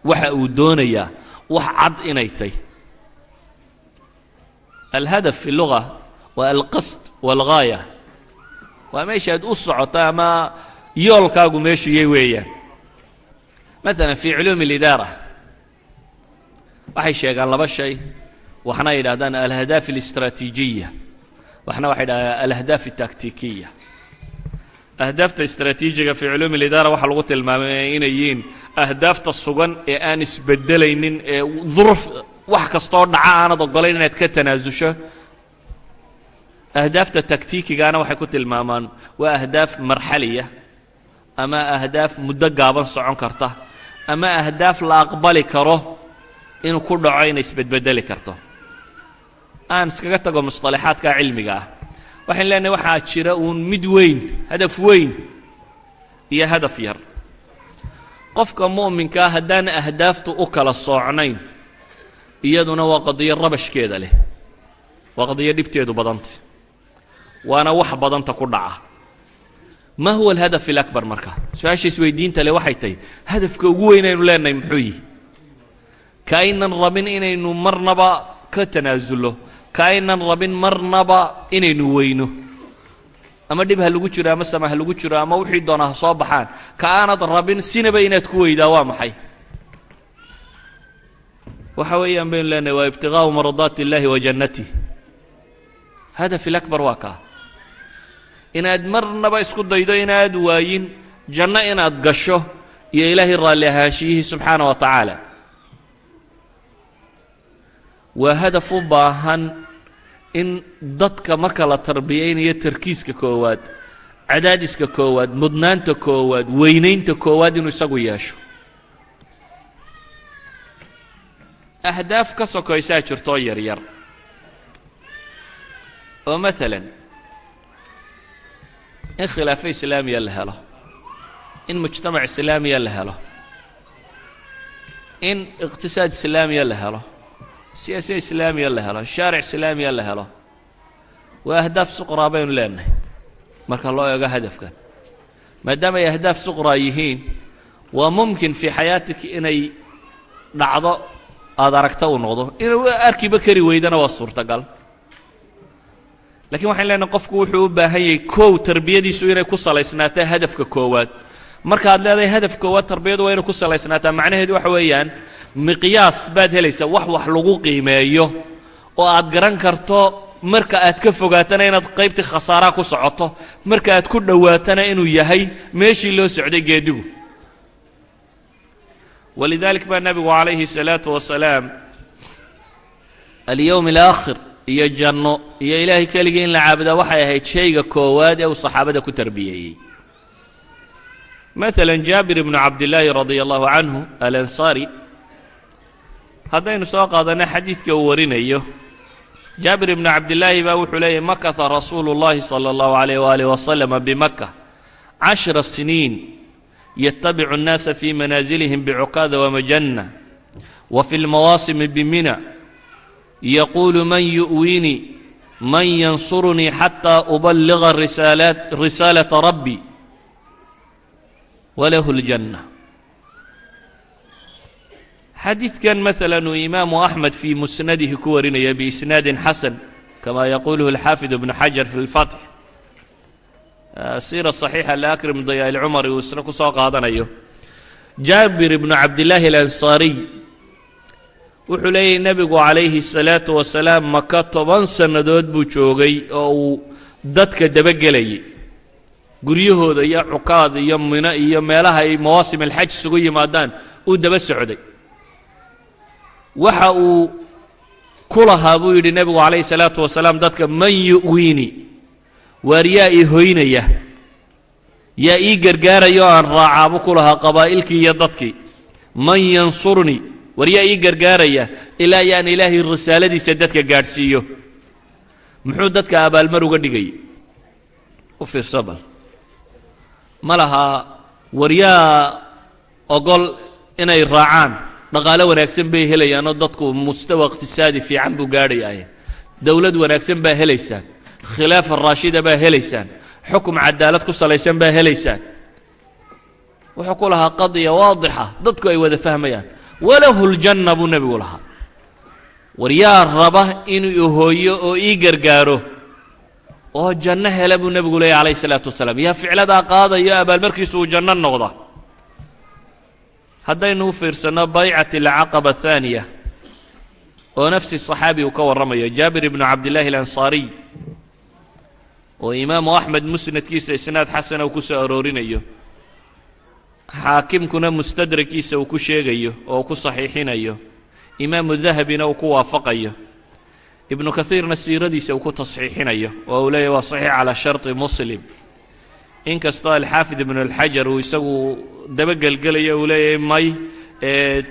waxa uu doonayaa wax cad inay tay alhadaf fi luga waa alqasd waalghaaya waa meesha aad u socoto ama yoolkaagu meeshu yay weeyaan. Maalan fii culuumi alidaara. Waxay sheegaan laba shay. Waxna ay yidhahdaan alahdaaf alistraatiijiya waxna waxay yidhahdaan alahdaaf altaktikiya ahdaafta istraatiijiga fii culuumi alidaara waxaa lagu tilmaamay inay yihiin ahdaafta sugan ee aan isbedelaynin ee duruf wax kastoo dhaca aanad ogolayn inaad ka tanaasusho ahdaafta taktikigaana waxay ku tilmaamaan waa ahdaaf marxaliya ama ahdaaf muddo gaaban socon karta ama ahdaaf la aqbali karo inuu ku dhaco inay isbedbedeli karto. Aan iskaga tago musطalaxaadka cilmiga ah. Waxayn leenahay waxaa jira uun mid weyn hadaf weyn iyo hadaf yar. Qofka mu'minkaa haddaan ahdaaftu u kala soocnayn iyaduna waa qadiyo rabashkeeda leh. Waa qadiyo dhibteedu badanta. Waana wax badanta ku dhaca. Ma huwa alhadaf alakbar marka? Su'aasha isweydiinta le waxay tahay hadafka ugu weyn aynu leenahay muxuu yihi ka aynan rabin inaynu marnaba ka tanaasullo. Ka aynan rabin marnaba inaynu weyno. Ama dhib ha lagu jiro ama sama ha lagu jiro ama wixii doona ha soo baxaan. Ka aanad rabin sinaba inaad ku weydaa waa maxay waxa weeyaan baynu leenahay waa ibtigaau maradaati اllahi wa jannatih hadaf ilakbar waa kaa inaad marnaba isku daydo inaad waayin janno inaad gasho iyo ilaahay raalli ahaashiyihii subxaana wa tacaala. Waa hadaf u baahan in dadka marka la tarbiyaynayo tarkiiska koowaad cadaadiska koowaad mudnaanta koowaad weynaynta koowaad inuu isagu yeesho ahdaaf ka sokoysaa jirtoo yaryar oo maalan in khilaafo islaamiya la helo in mujtamac islaamiya la helo in iqtisaad islaamiya la helo siyaasiya islaamiya la helo shaaric islaamiya la helo waa ahdaaf suqraa baynu leenahay. Marka loo eego hadafkan maadaama ay ahdaaf suqraa yihiin waa mumkin fii xayaatik inay dhacdo aada aragta uu noqdo. Inuu arkiba kari weydana waa suurtagal. Lakiin waxayn leenahay qofku wuxuu u baahan yahay kow tarbiyadiisu inay ku salaysnaataa hadafka koowaad. Markaad leedahay hadaf koowaad tarbiyadu waa inay ku salaysnaataa. Macnaheedu waxa weeyaan miqyaas baad helaysaa wax wax lagu qiimeeyo oo aad garan karto marka aad ka fogaatana inaad qaybtii khasaaraha ku socoto. Marka aad ku dhowaatana inuu yahay meeshii loo socday geedigu walidalik baa nebigu calayhi الsalaatu wasalaam alyowm alaakhir iyo janno iyo ilaahay keligii in la caabudaa waxay ahayd shayga koowaad ee uu saxaabada ku tarbiyeeyey maala jaabir ibnu cabdillaahi radia allahu canhu alansaari haddaynu soo qaadanno xadiidka uu warinayo jaabir ibnu cabdillaahi baa wuxuu leeyahy makata rasuulu اllahi salى اllahu alayh waalih waslama bimaka cashra siniin ytabicu الnaasa fi manaazilihim bcukaada wamajana wa fi اlmawaasimi bimina yaquulu man yu'winii man yansurunii xataa ubaliga risaalata rabbi walahu اljanna xadiidkan maala uu imaamu axmed fii musnadihi ku warinaya biisnaadin xasan kama yaquuluhu alxaafid ibnu xajar fi اlfatx siira صaxiixa laakrim dayaa ilcumari uu isna ku soo qaadanayo jaabir ibnu cabdillaahi alansaariy wuxuu leeyahy nebigu calayhi الsalaatu wasalaam maka toban sannadood buu joogay oo uu dadka dabagelayay guryahooda iyo cukaad iyo mino iyo meelaha ay mawaasim alxaj isugu yimaadaan uu daba socday waxa uu ku lahaa buu yidhi nebigu calayhi الsalaatu wasalaam dadka man yu'wiini Waar yaa ii hoynaya? Yaa ii gargaaraya oo aan raacaabu ku lahaa qabaa'ilkii iyo dadkii. Man yansurnii war yaa ii gargaaraya? Ilaa yaan ilaahay risaaladiisa dadka gaadhsiiyo. Muxuu dadka abaalmar uga dhigayay u fiirso ma lahaa war yaa ogol inay raacaan? Dhaqaalo wanaagsan bay helayaanoo dadku mustawa iqtisaadi fiican buu gaadhayaaye dowlad wanaagsan baa helaysaan khilaafa raashida baa helaysaan xukum cadaalad ku salaysan baa helaysaan wuxuu ku lahaa qadiya waadixa dadku ay wada fahmayaan walahu ljanna buu nebigu lahaa war yaa raba inuu ihooyo oo ii gargaaro oo janno hela buu nebigu leeyay calayh isalaatu wasalaam yaa ficladaa qaadayo abaalmarkiisu uu janno noqda haddaynu u fiirsanno baycati alcaqaba ahaaniya oo nafsi صaxaabi uu ka warramayo jaabir ibnu cabdillaahi alansaariy oo imaamu axmed musnadkiisa isnaad xasana uu ku soo aroorinayo xaakimkuna mustadrakiisa uu ku sheegayo oo ku saxiixinayo imaamu dahabina uu ku waafaqayo ibnu kaiirna siiradiisa uu ku tasxiixinayo oo uu leeyahy waa saxiix calaa sharطi muslim. In alxaafid ibnu alxajar uu isagu dabagelgelayo uu leeyahay may ee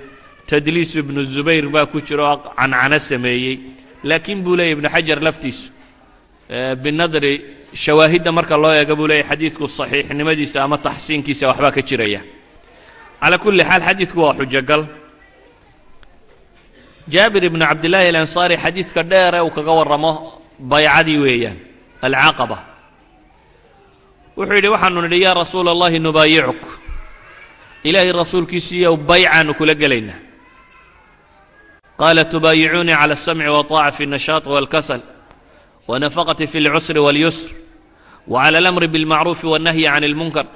tadliis ibnu zubayr baa ku jira oo cancano sameeyey. Laakiin buu leeyahy ibnu xajar laftiisu binadri shawaahidda marka loo eega buu leeyahy xadiidku saxiixnimadiisa ama taxsiinkiisa waxbaa ka jiraya. Calaa kulli xaal xadiidku waa xujogal jaabir ibnu cabdillaahi alansaari xadiidka dheere uu kaga warramo baycadii weeyaan alcaqaba. Wuxuu yidhi waxaanu nidhi yaa rasuula allahi nubaayicuk ilaahay rasuulkiisiiyow baycaannu kula gelaynaa qaala tubaayicuunii cala asamci wataaca fi nashaaq walkasal wanafaqati fi اlcusri wاlyusr wclى اlamri bاlmacruufi wالnahyi can اlmunkar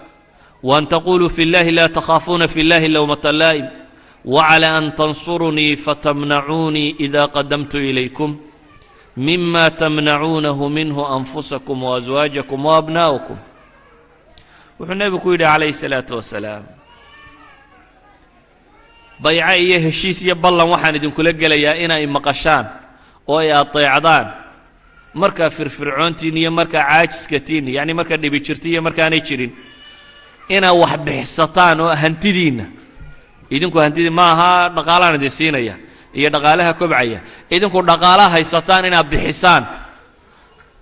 waan taquluu fi اllahi la takhaafuuna fi اllahi lowmata laa'im wclى an tansurunii fatamnacuunii ida qadamtu ilaykum mima tamnacuunahu minhu anfusakum waaswaajakum waabnaa'ukum wuxuu nebigu ku yidhi calayhi الsalaaةu wasalaam bayco iyo heshiis iyo ballan waxaan idinkula gelayaa inay maqashaan oo ay adeecdaan markaa firfircoontiin iyo markaa caajiskatiin yacni markaa dhibi jirta iyo markaanay jirin inaa wax bixsataan oo hantidiinna idinku hantidii ma aha dhaqaalaan idin siinaya iyo dhaqaalaha kobcaya. Idinku dhaqaalaha haysataan inaad bixisaan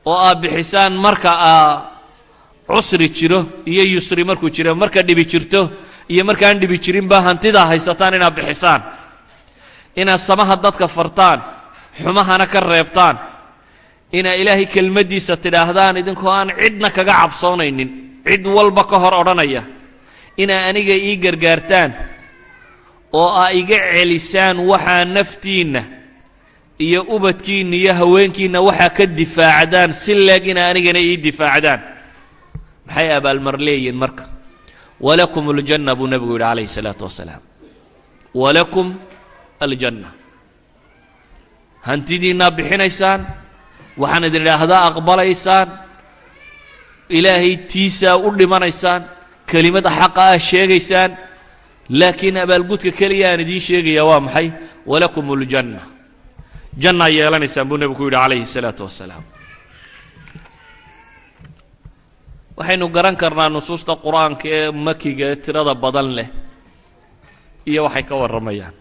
oo aad bixisaan marka aa cusri jiro iyo yusri markuu jiro marka dhibi jirto iyo markaan dhibi jirinba hantidaa haysataan inaad bixisaan. Inaad samaha dadka fartaan xumahana ka reebtaan inaad ilaahay kelmaddiisa tidhaahdaan idinkoo aan cidna kaga cabsoonaynin. Cid walba ka hor odhanaya inaa aniga ii gargaartaan oo aa iga celisaan waxaa naftiinna iyo ubadkiinna iyo haweenkiinna waxaa ka difaacdaan si leeg inaa anigana ii difaacdaan. Maxay abaalmar leeyihiin marka? Walakum aljanna buu nebigu yidhi calayhi salaatu wasalaam. Walakum aljanna. Hantidiinaa bixinaysaan waxaan idin idhaahdaa aqbalaysaan ilaahay tiisaa u dhimanaysaan kelimada xaqa ah sheegaysaan laakiin abaalgudka keliya aan idiin sheegayaa waa maxay? Walakum aljanna jannaa yeelanaysaan buu nebigu ku yidhi calayhi salaatu wasalaam waxaynu garan karnaa nusuusta qur'aanka ee makiga ee tirada badan leh iyo waxay ka warramayaan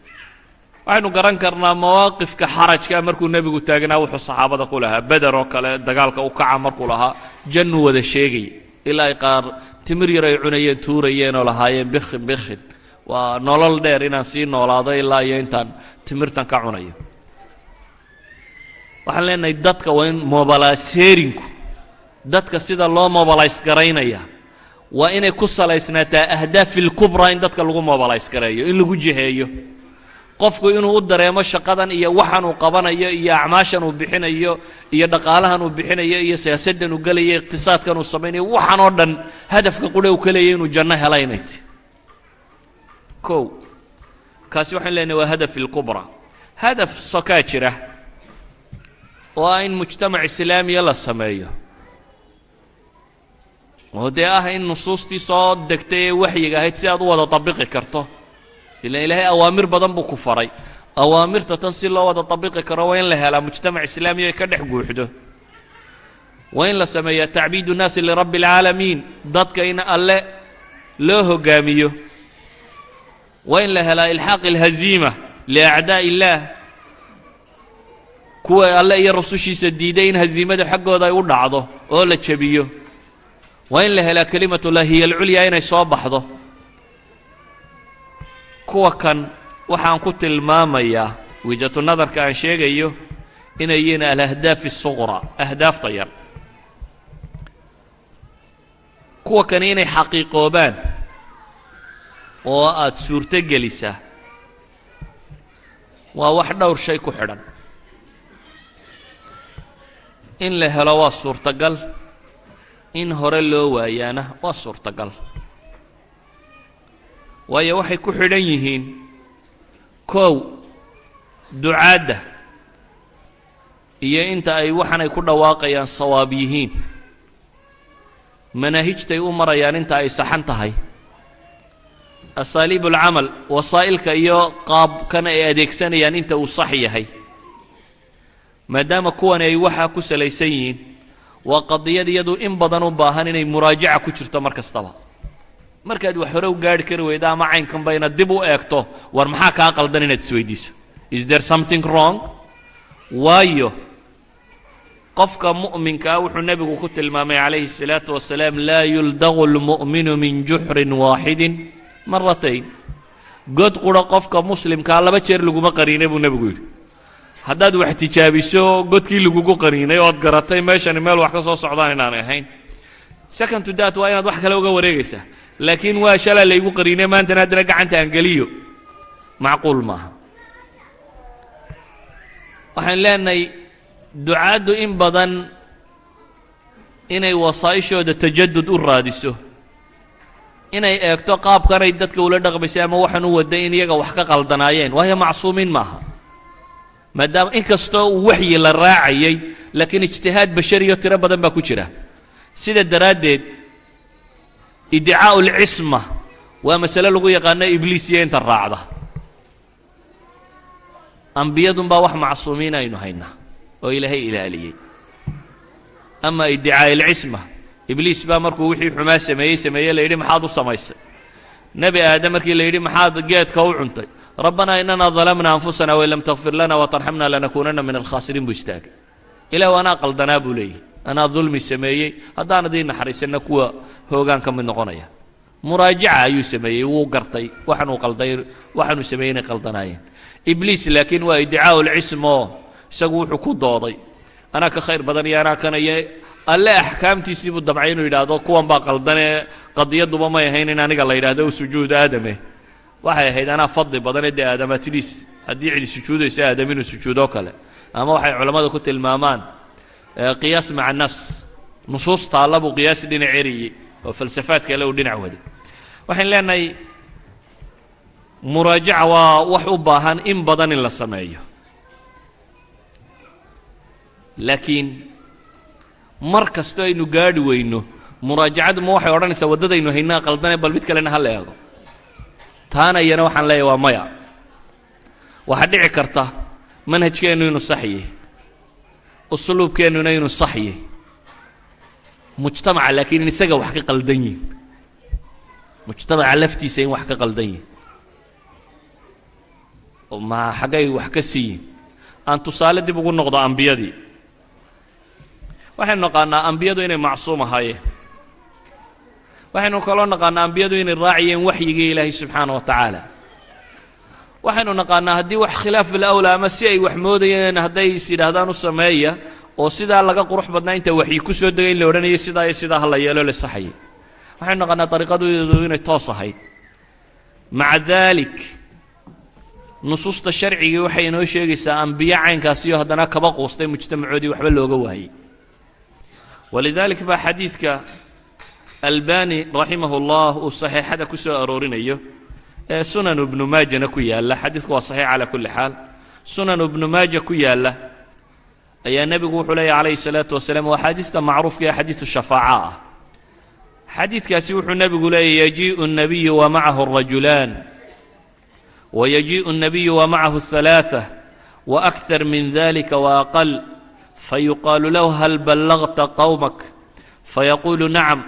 waxaynu garan karnaa mawaaqifka xarajka markuu nebigu taagnaa wuxuu saxaabada ku lahaa beder oo kale dagaalka u kaca markuu lahaa. Jannu wada sheegay ilaa ay qaar timir yar ay cunayeen tuurayeen oo lahaayeen bikhin bikhin waa nolol dheer inaan sii noolaado ilaa iyo intaan timirtan ka cunayo. Waxaan leenahay dadka waa in mobalaaseerinku dadka sida loo mobalayse garaynaya waa inay ku salaysnaataa ahdaafi in dadka lagu mobalayse gareeyo in lagu jiheeyo qofku inuu u dareemo shaqadan iyo waxan uu qabanayo iyo acmaashan uu bixinayo iyo dhaqaalahan uu bixinayo iyo siyaasaddan uu gelayo iqtisaadkan uu samaynayo waxan oo dhan hadafka qudha uu ka leeya inuu janno hela inay ti kow kaasi waxaan leenahay waa hadaf ilkubraa hadaf sokaa jira oo ah in mujtamac islaamiya la sameeyo. Oo dee ah in nusuustii soo degtay ee waxyiga ahayd si aad u wada dabiqi karto ilaan ilaahay awaamir badan buu ku faray. Awaamirta tan si loo wada dabiqi karo waa in la helaa mujtamac islaamiya ay ka dhex guuxdo. Waa in la sameeyaa tacbiidu nnaasi lirabbi alcaalamiin dadka in alle loo hogaamiyo. Waa in la helaa ilxaaqi alhaziima liacdaa'i illaah. Kuwa alle iyo rasushiisa diiday in haziimada xaggooda ay u dhacdo oo la jebiyo. Waa in la helaa kelimatullah hiya alculyaa inay soo baxdo kuwa kan waxaan ku tilmaamayaa wijatu nadarka aan sheegayo inay yihiin alahdaaf asuqra ahdaafta yar. Kuwa kani inay xaqiiqoobaan oo aad suurto gelisaa waa wax dhowr shay ku xidhan. In la helo waa suurtagal in hore loo waayaana waa suurtagal waayo waxay ku xidhan yihiin kow ducaadda iyo inta ay waxanay ku dhawaaqayaan sawaab yihiin. Manaahijtay u marayaan inta ay saxan tahay. Asaaliib alcamal wasaa'ilka iyo qaabkan ay adeegsanayaan inta uu sax yahay. Maadaama kuwani ay waxaa ku salaysan yihiin waa qadiyad iyadu in badan u baahan inay muraajaca ku jirto mar kastaba markaad wax hore u gaarhi kari weyda ama caynkanba inaad dib u eegto war maxaa kaa qaldan inaad isweydiiso is there something wrong waayo qofka mu'minkaa wuxuu nebigu ku tilmaamay calayhi الsalaatu wasalaam laa yuldaqu اlmu'minu min juxrin waaxidin maratayn god qura qofka muslimkaa laba jeer laguma qaniinay buu nebigu yidhi haddaad wax tijaabiso godkii lagugu qaniinay ood garatay meeshani meel wax ka soo socdaan inaanay ahayn second to dat waa inaad wax kale uga wareegaysaa laakiin waa shalaa laygu qariine maantana haddana gacanta aan geliyo. Macquul maaha. Waxaan leenahay ducaaddu in badan inay wasaa'ishooda tajadud u raadiso inay eegto qaabkanay dadka ula dhaqmaysay ama waxaan u waday in iyaga wax ka qaldanaayeen waayo macsuumiin maaha. Maadaama in kastoo uu waxyi la raacayay laakiin ijtihaad bashariyo tiro badan baa ku jira. Sida daraaddeed iddicaa'u lcisma waa masale lagu yaqaano ibliis iyo inta raacda. Ambiyadunbaa wax macsuumiin aynu haynaa oo ilaahay ilaaliyey. Ama iddicaa'i alcisma ibliis baa markuu wixii xumaa sameeyey sameeyey la yidhi maxaad u samaysay? Nebi aadam markii la yidhi maxaad geedka u cuntay? Rabbanaa inana dalamna anfusana wain lam takfir lana watarxamna lanakuunana min alkhaasiriin buu istaagay. Ilahu anaa qaldanaa buu leeyahy anaa dulmi sameeyey haddaanad ii naxariisanna kuwa hoogaan mid noqonaya muraajaca ayuu sameeyey wuu gartay waxaanuu qalday waxaanuu sameeyey inay qaldanaayeen ibliis laakiin waa iddicaa'u lcisma oo isagu wuxuu ku dooday anaa ka khayr badan iyo anaa kana alle axkaamtiisii buu damcay inuu yidhaahdo kuwan baa qaldanee qadiyaduba may ahayn in aniga la yidhahdo sujuud aadame waxay ahayd anaa fadli badanee dee aadamatiliis haddii cidi sujuudaysa aadam inuu sujuudoo kale ama waxay culammada ku tilmaamaan qiyaas maca nas nusuus taalla buu qiyaas dhinac eriyey oo falsafaad kale uu dhinac waday waxayn leenahay muraajaca waa wax u baahan in badan in la sameeyo. Laakiin mar kastoo aynu gaadhi weyno muraajacadu ma waxay odhanaysaa waddadaynu haynaa qaldane bal mid kalena ha la eego. Taana waxaan leeyahy waa maya. Waxaa dhici karta manhajkeennu inuu saxyey usluubkeennuna inuu saxyey mujtamaca laakiin in isaga wax ka qaldan yihiin mujtamaca laftiisa in wax ka qaldan yihiin ma xaggay wax ka siiyin aan tusaale dib ugu noqdo ambiyadii. Waxaynu naqaanaa ambiyadu inay macsuum ahaayeen. Waxaynu kaloo naqaanaa ambiyadu inay raaciyeen waxyigii ilaahay subxaana wa tacaala waxaynu naqaanaa haddii wax khilaaf alawla ama si ay wax moodayeen hadday is yidhaahdaan u sameeya oo sidaa laga qurux badnaa inta waxyi ku soo degay in la odhanayay sidaa iyo sidaa ha la yeelo la waxaynu naqaanaa dariiqadeedu inay toos ahayd. Maca daalik nusuusta sharcigii waxay inoo sheegaysaa ambiye caynkaasiyo haddana kaba quustay mujtamacoodii waxba looga waayey walidalik baa xadiidka albani raximah اllah uu saxiixada ku soo aroorinayo sunan ibnu maajana ku yaalla xadiidku waa saxiix calaa kulli xaal sunan ibnu maaja ku yaalla ayaa nebigu wuxuu leeyahy calayhi الsalaatu wasalaam waa axaadiista macruufka ee xadiidu shafaaca ah xadiidkaasi wuxuu nebigu leeyahy yajiiءu الnabiyu wa macahu الrajulaan ويجيء النبي ومعه الثلاثة وأكثر من ذلك وأقل فيقال له هل بلغت قومك فيقول نعم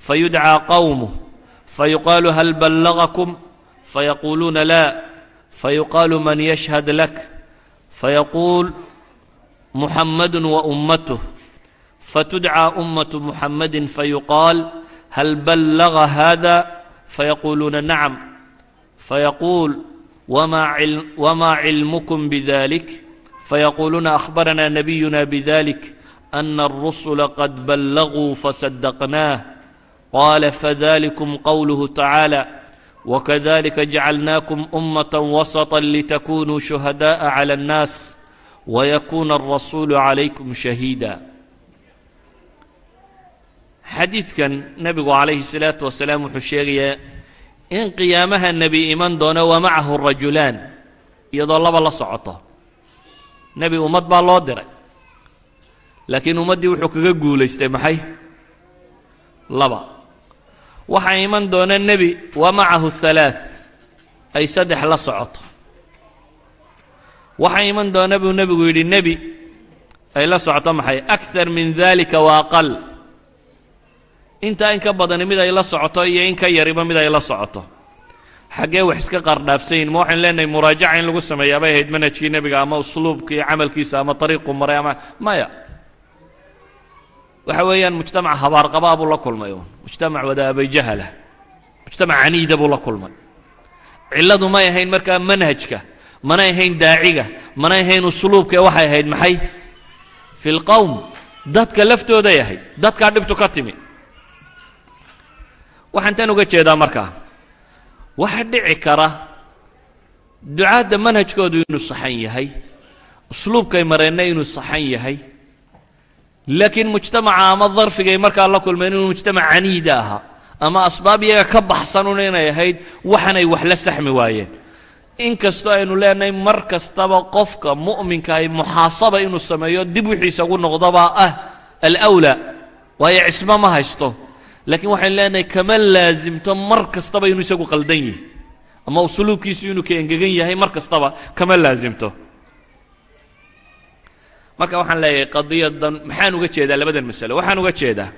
فيدعى قومه فيقال هل بلغكم فيقولون fayaquuluuna laa fayuqaalu man yashhad lak fayaquul muxammadu waummatuh fatudcaa ummatu muxamadin fayuqaal hal ballaga haada fayaquuluuna nacam fayaquul wamaa cilmukum bidalik fayaquuluuna akhbaranaa nabiyuna bidalik ana alrusula qad ballaguu fasadaqnaah qaala fadalikum qowluhu tacaala وكذلك جعلناكم أمة وسطا لتكونوا شهداء على الناس ويكون الرسول عليكم شهيدا xadiidkan nebigu calayhi salaatu wasalaam wuxuu sheegayaa in qiyaamaha nebi iman doono wa macahu rajulaan iyadoo laba la socoto nebi ummad baa loo diray laakiin ummaddii wuxuu kaga guulaystay maxay laba waxaa iman doona nebi wa macahu halaath ay saddex la socoto. Waxaa iman doona buu nebigu yidhi nebi ay la socoto maxay? Akthar min dalika wa aqal. Intaa in ka badani mid ay la socoto iyo in ka yariba mid ay la socoto. Xaggee wax iska qaardhaafsanyihin ma waxaynu leenahay muraajaca in lagu sameeyaa bay ahayd manhajkii nebiga ama usluubka iyo camalkiisa ama ariiqu maray ama maya waxa weeyaan mujtamac habaarqabaa buu la kulmay uun mujtamac wada abayjahala mujtamac caniida buu la kulmay. Cilladu may ahayn markaa manhajka manay ahayn daaciga manay ahayn usluubkae waxay ahayd maxay? Fi lqowm dadka laftooday ahayd dadkaa dhibtu ka timi. Waxaan tan uga jeedaa markaa waxa dhici kara ducaadda manhajkoodu inuu saxan yahay usluubkay mareenna inuu saxan yahay laakiin mujtamaca ama darfigay markaa la kulmeen inuu mujtamac caniida ahaa ama asbaab iyaga ka baxsanun inay ahayd waxanay wax la saxmi waayeen. Inkastoo aynu leenahay mar kastaba qofka mu'minka ay muxaasaba inuu sameeyo dib wixiisa ugu noqdobaa ah alawlaa waayo cismo ma haysto. Laakiin waxaynu leenahay kama laasimto mar kastaba inuu isagu qaldan yahay ama usluubkiisu inuu ka engegan yahay mar kastaba kama laasimto marka waxaan leeyahay qadiyadan maxaan uga jeedaa labadan masalo. Waxaan uga jeedaa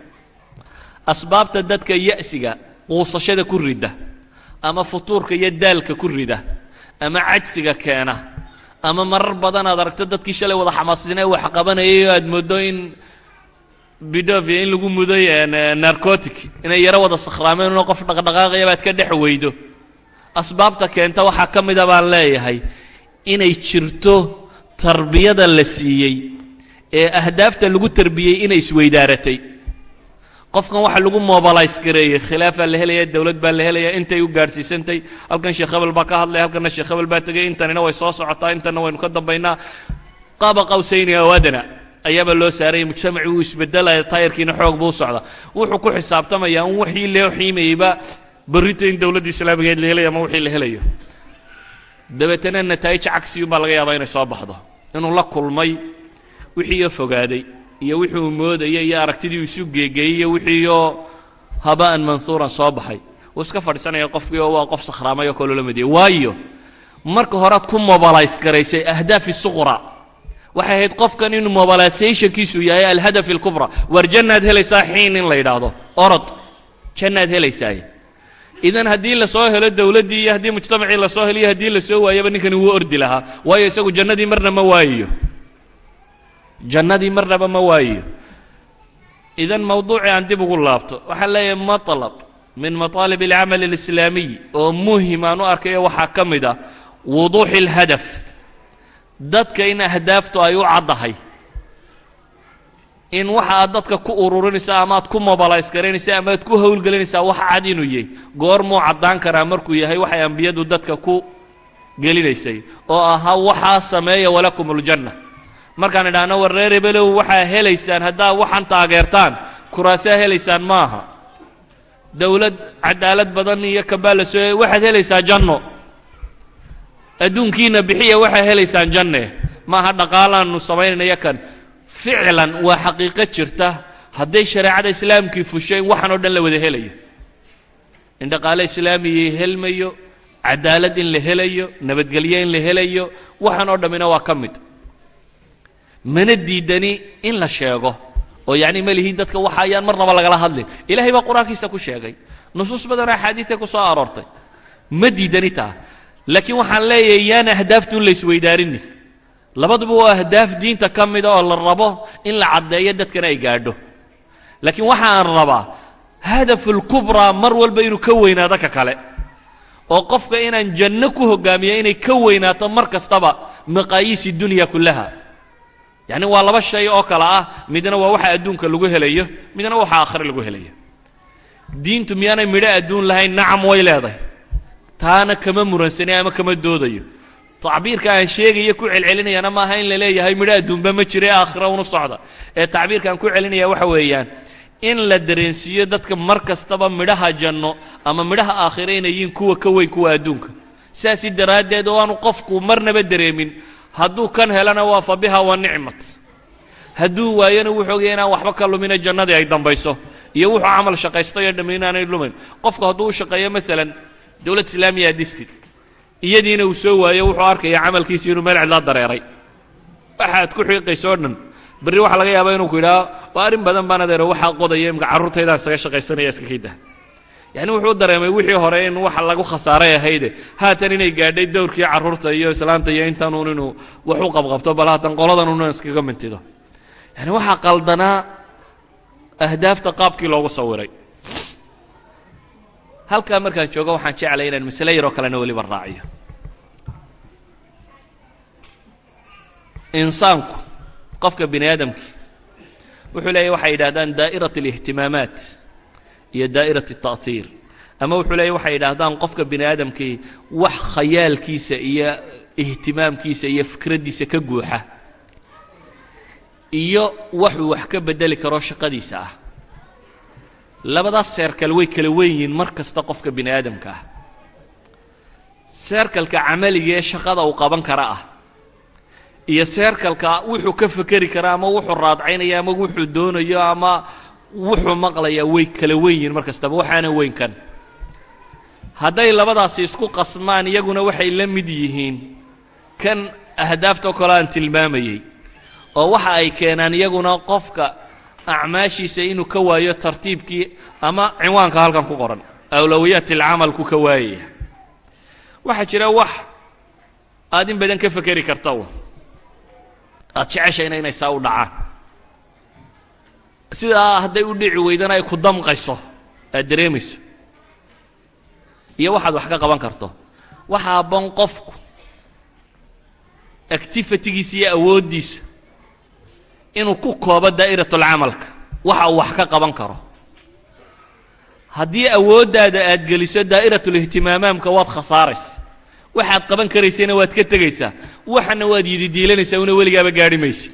asbaabta dadka ya'siga quusashada ku rida ama futuurka iyo daalka ku rida ama cajsiga keena ama marar badan aad aragto dadkii shalay wada xamaasisnee wax qabanayay oo aad mooddo in bidovia in lagu muday narcotic inay yaro wada sakhraameen inoo qof dhaqdhaqaaqaya baad ka dhex weydo. Asbaabta keenta waxaa ka mida baan leeyahay inay jirto tarbiyada la siiyey ee ahdaafta lagu tarbiyey inay isweydaaratay. Qofkan waxa lagu mobilize gareeyey khilaafaa la helaya dowlad baa la helaya intay u gaadhsiisantay halkan sheekh hebel baa ka hadlaya halkanna sheekh hebel baa tegay intanina way soo socotaa intanna waynu ka dambaynaa. Qaaba qawsayni awaadana ayaaba loo saarayay mujtamacii wuu isbedelaya taayarkiina xoog buu socda wuxuu ku xisaabtamayaa un wixii loo xiimayeyba berrito in dowladda islaamigeed la helayo ama wixii la helayo dabeetana nataa'ij cagsiyuunbaa laga yaabaa inay soo baxdo. Inuu la kulmay wixiioo fogaaday iyo wixii uu moodayay iyo aragtidii isu geegeeyey iyo wixiioo haba'an manhuuran soo baxay. Wuu iska fadhiisanaya qofkii oo waa qof sakhraamay oo kaloo la madiyay. Waayo marka horead ku mobilize garaysay ahdaafi suqra. Waxay ahayd qofkan inuu mobilizationkiisu yahay alhadaf alkubra. War jannaad helaysaa xiin in la yidhaahdo. Orod jannaad helaysaay idan haddii lasoo helo dowladdii iyo haddii mujtamacii lasoo helo iyo haddii lasoo waayaba ninkani wuu ordi lahaa waayo isagu jannadii marna ma waayayo jannadii marnaba ma waayayo idan mawduucii aan dib ugu laabto waxaan leeyahay maطlab min maطaalib alcamal alislaamiy oo muhim aan u arkayo waxaa ka mid ah wuduuxi اlhadaf dadka in ahdaaftu ay u caddahay in waxa aad dadka ku ururinaysaa ama aad ku mobilize garaynaysaa ama aad ku howlgelinaysaa wax cad inuu yahay. Goormuu caddaan karaa markuu yahay waxay ambiyadu dadka ku gelinaysay oo ahaa waxaa sameeya walakum اljanna markaan idhaahno war reer ebelow waxaa helaysaan haddaa waxaan taageertaan. Kuraasaa helaysaan ma aha dowlad cadaalad badan iyo kabaa la soo waxaad helaysaa janno. Adduunkiina bixiya waxaa helaysaan janne. Maaha dhaqaalaannu samaynaya kan ficlan waa xaqiiqo jirta. Hadday shareecada islaamkii fusho in waxaan oo dhan la wada helayo. In dhaqaale islaamiyay helmayo cadaalad in la helayo nabadgelyo in la helayo waxaan oo dhammina waa ka mid. Mana diidani in la sheego oo yacni ma lihiin dadka waxa ayaan marnaba lagala hadlin. Ilaahay baa qur'aankiisa ku sheegay. Nusuus badanoo axaadiidta ku soo aroortay. Ma diidani taa. Laakiin waxaan leeyahay yaan ahdaaftu la isweydaarini labaduba waa ahdaaf diinta ka mida oo la rabo in la caddeeyo dadkana ay gaadho. Laakiin waxa aan rabaa hadafulkubraa mar walba inuu ka weynaado ka kale. Oo qofka inaan janno ku hogaamiyo inay ka weynaato mar kastaba maqaayiisi dunya kullaha. Yacni waa laba shay oo kale ah midna waa waxa adduunka lagu helayo midna waxa aakhire lagu helayo. Diintu miyaanay midho adduun lahayn nacam way leedahay. Taana kama muransanay ama kama doodayo tacbiirka aan sheegaya ku celcelinayana maaha in la leeyahay midho adduunba ma jira ee aakhira unu socda. Ee tacbiirka aan ku celinaya waxa weeyaan in la dareensiiyo dadka mar kastaba midhaha janno ama midhaha aakhire inay yihiin kuwa ka weyn kuwa adduunka. Sidaasi daraaddeed oo aanu qofku marnaba dareemin hadduu kan helana waa fa biha wa nicmat. Hadduu waayona wuxuu ogaya inaan waxba ka lumina jannadii ay dambayso iyo wuxuu camal iyadiina uu soo waayo wuxuu arkaya camalkiisii inuu meel cidlaa dareeray. Waxaad ku xiiqayso o dhan berri waxaa laga yaabaa inuu ku yidhaha waa arrin badan baan adeero waxaa qodaya imka carruurtaydaan isaga shaqaysanaya iska kiidah yacni wuxuu dareemay wixii hore in wax lagu khasaaray ahayde haatan inay gaadhay dowrkii carruurta iyo islaanta iyo intanuun inuu wax u qabqabto bal haatan qoladanuna iskaga mintido yani waxaa qaldanaa ahdaafta qaabkii loogu sawiray halkaa markaan joogo waxaan jeclay inaan masale yaroo kalena weliba raaciyo. Insaanku qofka bini aadamkii wuxuu leeyahy waxay yidhahdaan daa'irat alihtimaamaat iyo daa'irat alta'hiir ama wuxuu leeya waxay yidhaahdaan qofka bini aadamkii wax khayaalkiisa iyo ihtimaamkiisa iyo fikraddiisa ka guuxa iyo waxuu wax ka beddeli karo shaqadiisa ah labadaas seerkal way kala wen yihiin mar kasta qofka bini aadamka ah. Seerkalka camaliga ee shaqada uu qaban kara ah. Iyo seerkalka wuxuu ka fekeri kara ama wuxuu raadcaynaya ama wuxuu doonayo ama wuxuu maqlayaa way kala wen yihiin mar kastaba waxaana weyn kan hadday labadaasi isku qasmaan iyaguna waxay la mid yihiin. Kan ahdaafta kale aan tilmaamayey oo waxa ay keenaan iyaguna qofka acmaashiisa inuu ka waayo tartiibkii ama cinwaanka halkan ku qoran. Awlowiyaat alcamalku ka waayaya waxaa jira wax aad in badan ka fekeri karta un aad jeceshayna inay saa u dhacaan. Sidaa hadday u dhici weydana ay ku damqayso aad dareemayso. Iyo waxaad wax ka qaban karto. Waxa habboon qofku actifitigiisa iyo awooddiisa inuu ku koobo daa'iratlcamalka waxa uu wax ka qaban karo. Haddii awooddaada aad geliso daa'iratlihtimaamaamka waad khasaaraysa waxaad qaban karaysayna waad ka tegaysaa. Waxana waad yididiilanaysaa una weligaaba gaadhi maysa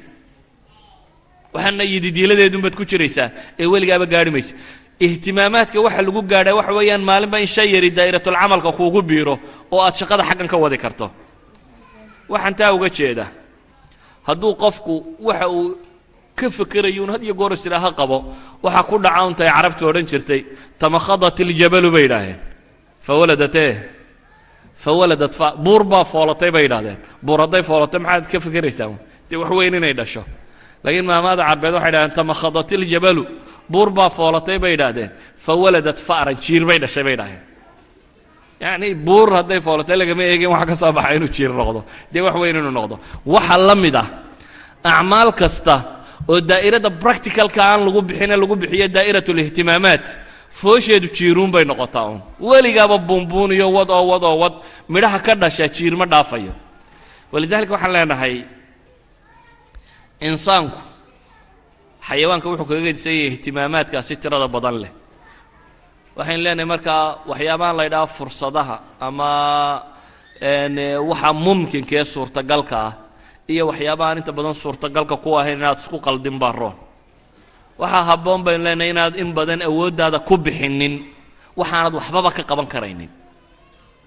waxana yididiiladeedunbaad ku jiraysaa ee weligaaba gaadhi maysa ihtimaamaadka waxa lagu gaadhaa waxa weeyaan maalinba in shay yari daa'iratlcamalka kuugu biiro oo aad shaqada xaggan ka wadi karto. Waxaan taa uga jeedaa. Hadduu qofku waxa uu ka fekerayuun had iyo goor isila ha qabo. Waxaa ku dhaca untay carabtu odhan jirtay tamakhadat iljabalu bay yidhaaheen fawaladatee fawaladat fa buur baa foolatay bay yidhahdeen buur hadday foolatay maxaad ka fekeraysaa dee wax weyn inay dhasho. Laakiin maamaada carbeed waxay dhahdeen tamakhadat iljabalu buur baa foolatay bay yidhaahdeen. Fawaladat fa'ran jiir bay dhashay bay yidhahdeen yacni buur hadday foolatay lagama eegin waxa ka soo baxa inuu jiir noqdo. Dee wax weyn inuu noqdo. Waxa la mid ah acmaal kasta oo daa'irada practicalka aan lagu bixine lagu bixiyo daa'irat lihtimaamaat foosheedu jiiruun bay noqotaa uun. Weligaaba buunbuuniyo wad oo wad oo wad midhaha ka dhasha jiir ma dhaafayo. Walidaalika waxaan leenahay insaanku xayawaanka wuxuu kaga gedisan yahay ihtimaamaadkaasi tirada badan leh. Waxaynu leenahay markaa waxyaabahan la ydhaha fursadaha ama waxa mumkinka ee suurtagalka ah iyo waxyaabahaan inta badan suurtagalka ku ahayn inaad isku qaldin baroon waxaa habboon baynu leenahay inaad in badan awooddaada ku bixinin waxaanad waxbaba ka qaban karaynin.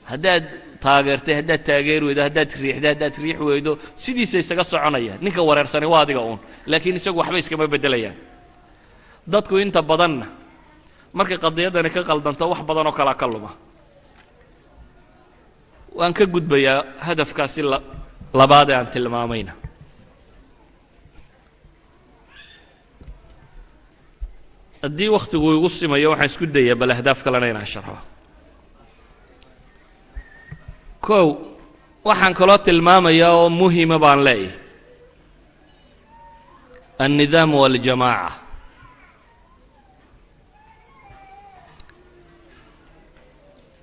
Haddaad taageertay haddaad taageeri weydo haddaad riixday haddaad riix weydo sidiisa isaga soconaya ninka wareersani waa adiga uun laakiin isagu waxba iskama beddelayaan. Dadku inta badanna markay qadiyaddani ka qaldanto wax badan oo kalea ka luma. Waan ka gudbayaa hadafkaasi ee aan tilmaamayna haddii wakhtigu igu simayo waxaan isku dayaa bal ahdaaf kalena inaan sharxo. Kow waxaan kaloo tilmaamayaa oo muhima baan leeyahay. Alnidaam waاljamaaca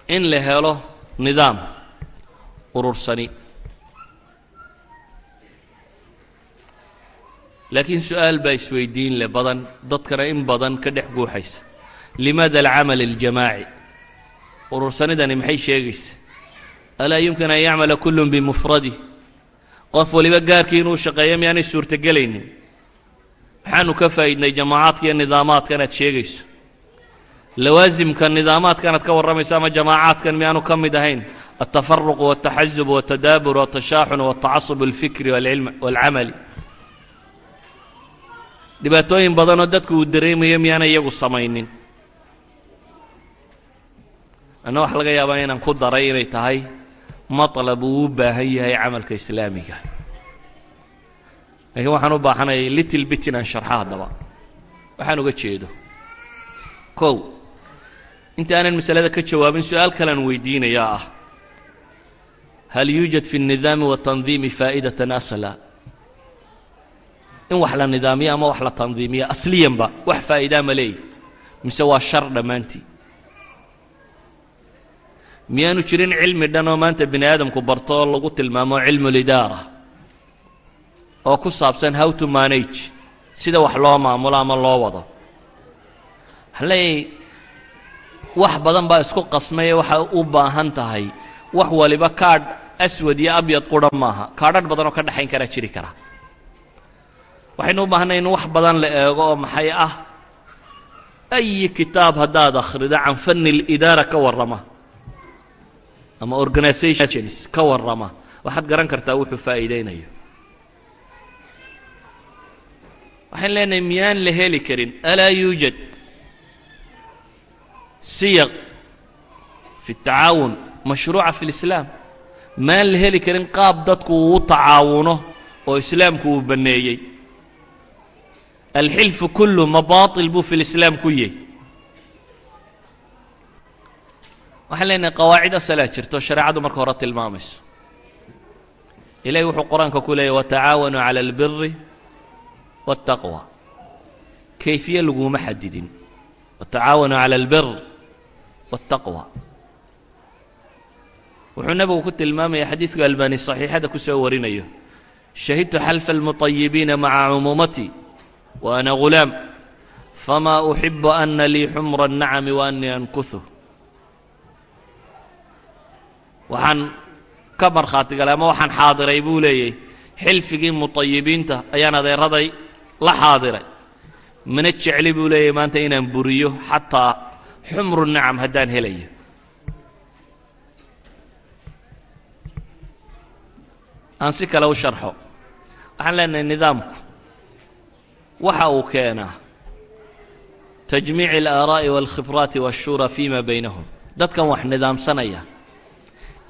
in la helo nidaam urursani laakiin su'aal baa isweydiin leh badan dadkana in badan ka dhex guuxaysa. Limaada alcamal aljamaaci urursanidani maxay sheegaysa? Alaa yumkin an yacmala kullun bimufradih qof waliba gaarkii inuu shaqeeyo miyaanay suurtogelaynin maxaanu ka faa'iidnay jamaacaadka iyo nidaamaadkan aad sheegayso? Lawaasimka nidaamaadkan aad ka warramayso ama jamaacaadkan miyaanu ka mid ahayn? Altafaruq waltaxasub waltadaabur waltashaaxun waltacasub alfikri walcamali dhibaatooyin badanoo dadku uu dareemayo miyaanay iyagu samaynin. Anna waxa laga yaabaa inaan ku daray inay tahay matlab uu u baahan yahay camalka islaamiga. Laakiin waxaan u baahanayay little bit inaan sharxo haddaba. Waxaan uga jeedo. Kow inta aanan masalada ka jawaabin su'aal kalean weydiinayaa ah. Hal yuujad fi الnidaami watandiimi faa'idatan asla in wax la nidaamiyo ama wax la tandiimiyo asliyanba wax faa'iidaa ma leeyahy mise waa shar dhammaantii. Miyaanu jirin cilmi dhan oo maanta bini aadamku barto oo lagu tilmaamo cilmu lidaara oo ku saabsan how to manage sida wax loo maamulo ama loo wado. Waxaan leeyahay wax badan baa isku qasmaye waxay u baahan tahay. Wax waliba kaadh aswad iyo abyad qura maaha. Kaadhadh badan oo ka dhexayn karaa jiri kara waxaynu u baahanay in wax badan la eego oo maxay ah? Ayi kitaab haddaad akhrido can fanni lidaara ka warrama. Ama organizations ka warrama. Waxaad garan kartaa wuxuu faa'iidaynayo. Waxaan leenahay miyaan la heli karin? Alaa yuujad siyaq fi اtacaawun mashruuca fi اlislaam maan la heli karin? Qaab dadku uu tacaawuno oo islaamku uu banneeyey alxilfu kullu ma baaطil buu fi lislaam ku yahy waxaan leenahay qawaacid asalaa jirto shareecadu marka hore tilmaamayso ilahi wuxuu qur-aanka ku leeyay watacaawanuu cala albiri waاtaqwa kayfiye laguma xadidin watacaawanuu cala albir waاtaqwa wuxuu nebigu ku tilmaamaya xadiidku albani saxiixada ku soo warinayo shahidtu xalfa almuطayibiina maca cumuumatii wa ana gulaam fama uxibu ana lii xumra الnacami wa anii ankuhu waxaan ka markhaati galay ama waxaan xaadiray buu leeyay xilfigii mutayibiinta ayaan adeeraday la xaadiray mana jecli buu leeyahy maanta inaan buriyo xataa xumru nacam haddaan helayo aan si kale u sharxo waxaan leenahay nidaamku waxa uu keenaa tajmiici alaaraa'i waalkhibraati waashuura fima baynahum. Dadkan wax nidaamsanaya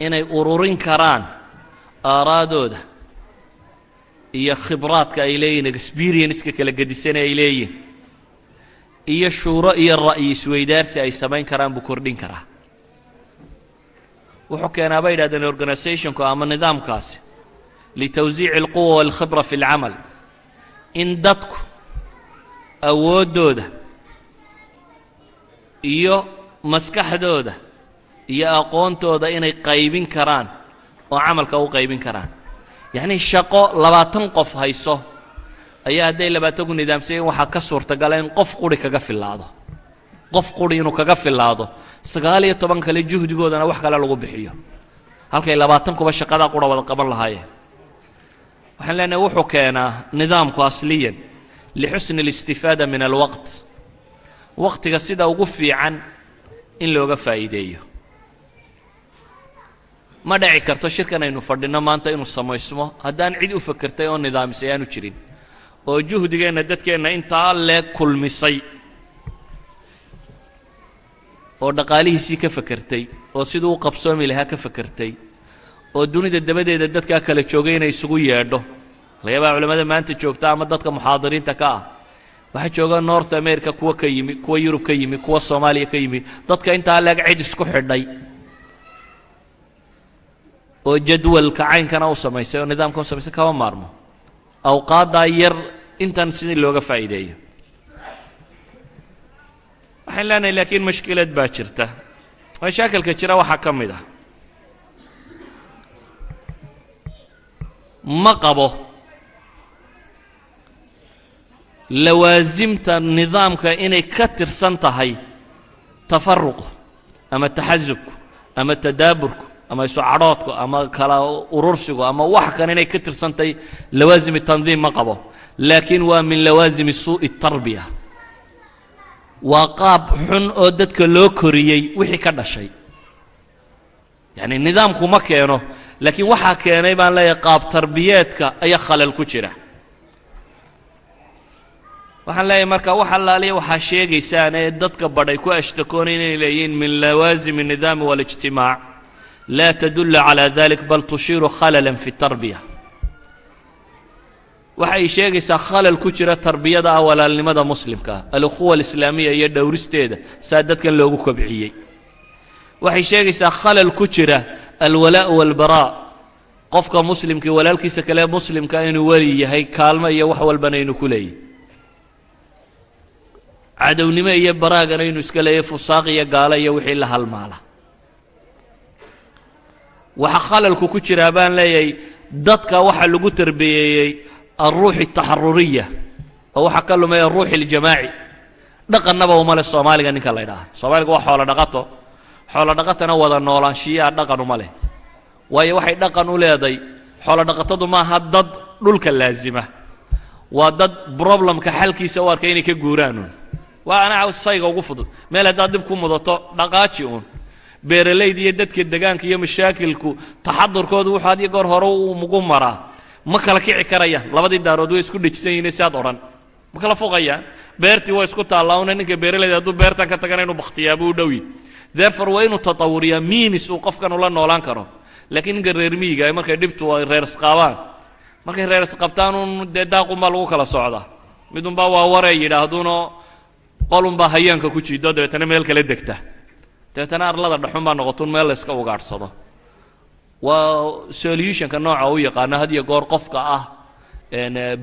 inay ururin karaan aaraadooda iyo khibraadka ay leeyihiin experienska kala gedisane ay leeyihiin iyo shuuro iyo ra'yi isweydaarsi ay samayn karaan buu kordhin karaa. Wuxuu keenaa bay yidhahdeen organizationku ama nidaamkaasi litawsiici alquwa waalkhibra fi اlcamal in dadku awooddooda iyo maskaxdooda iyo aqoontooda inay qaybin karaan oo camalka u qaybin karaan. Yacnii shaqo labaatan qof hayso ayaa hadday labaatanku nidaamsayen waxaa ka suurtagala in qof quri kaga fillaado. Qof quri inuu kaga fillaado. Sagaal iyo toban kale juhdigoodana wax kale lagu bixiyo. Halkay labaatankuba shaqadaa qura wada qaban lahaayeen. Waxaan leenahay wuxuu keenaa nidaamku asliyan lixusni اlistifaada min alwaqt waqtiga sida ugu fiican in looga faa'iideeyo ma dhici karto shirkan aynu fadhinno maanta inuu samaysmo haddaan cid u fakertay oo nidaamisay aanu jirin oo juhdigeenna dadkeenna intaa leeg kulmisay oo dhaqaalihiisii ka fakertay oo siduu u qabsoomi lahaa ka fakertay oo dunida dabadeeda dadkaa kala joogay inay isugu yeedho lagayabaa culimmada maanta joogta ama dadka muxaadiriinta ka ah. Waxaa jooga north america kuwa ka yimi kuwa yurub ka yimi kuwa soomaaliya ka yimi. Dadka intaa leeg cid isku xidhay. Oo jadwalka caynkana u samaysay oo nidaamka u samaysay kama maarmo. Awqaaddaa yar intan sidii looga faa'iideeyo. Waxaan leenahay laakiin mashkilad baa jirta. Mashaakilka jira waxaa ka mid ah. Ma qabo lawaasimta nidaamka inay ka tirsan tahay tafaruqu ama taxasubku ama tadaaburku ama isu cadhoodku ama kala urursigu ama wax kan inay ka tirsan tahay lawaasimi tandiim ma qabo. Laakiin waa min lawaasimi suu'i tarbiya. Waa qaab xun oo dadka loo koriyey wixii ka dhashay. Yacni nidaamku ma keeno laakiin waxaa keenay baan leeyahay qaab tarbiyeedka ayaa khalal ku jira waxaan leeyahay marka wax allaaliya waxaa sheegaysaan ee dadka badhay ku ashtakoonayn inay leeyihiin min lawaasimi الnidaami waاlijtimaac laa tadula calى dalik bal tushiiru khalala fi الtarbiya waxay sheegaysaa khalal ku jira tarbiyada ah walaalnimada muslimka ah alukhuwa alislaamiya iyo dhowristeeda saa dadkan loogu kobciyey waxay sheegaysaa khalal ku jira alwalaa' walbaraa qofka muslimkii walaalkiisa kale muslimka inuu weli yahay kaalmo iyo wax walbana inuu ku leeyahy cadownimo iyo baraagana inuu iska leeyahy fusaaq iyo gaalo iyo wixii la halmaala. Waxa khalalku ku jiraa baan leeyahay dadka waxaa lagu tarbiyeeyey alruux altaxaruriya oo waxaa ka lumay alruux aljamaaci dhaqannaba uma leh soomaaliga ninka la ydhaha soomaaliga waa xoolo dhaqato. Xoolo dhaqatana wada noolaanshiyaa dhaqan uma leh. Waayo waxay dhaqan u leeday xoolo dhaqatadu maaha dad dhulka laasima waa dad broblemka xalkiisa u arkay inay ka guuraanuun waa anaa sayga ugu fudud. Meel haddaad dib ku mudato dhaqaaji uun. Beeralayda iyo dadka degaanka iyo mashaakilku taxadurkoodu wuxuu had iyo goor hore ugu maraa. Ma kala kici karayaan labadii daarood way isku dhejisan yihiin si odhan. Ma kala foqayaan beertii waa isku taallaa una ninka beeralayda hadduu beertan ka tagana inuu bakhtiyaabuu dhowyi therefore waa inuu tatawuriyaa miinis uu qofkan ula noolaan karo. Laakiin ninka reer miyiga markay dhibtu ay reersqaabaan markay reersqabtaan un dee daaqunbaa lagu kala socdaa. Midunbaa waa waree yidhaahduno qolunbaa hayaanka ku jiido dabeetana meel kala degta. Dabeetana arlada dhexunbaa noqotun meel layska ugaadhsado. Waa solutionka nooca u yaqaano had iyo goor qofka ah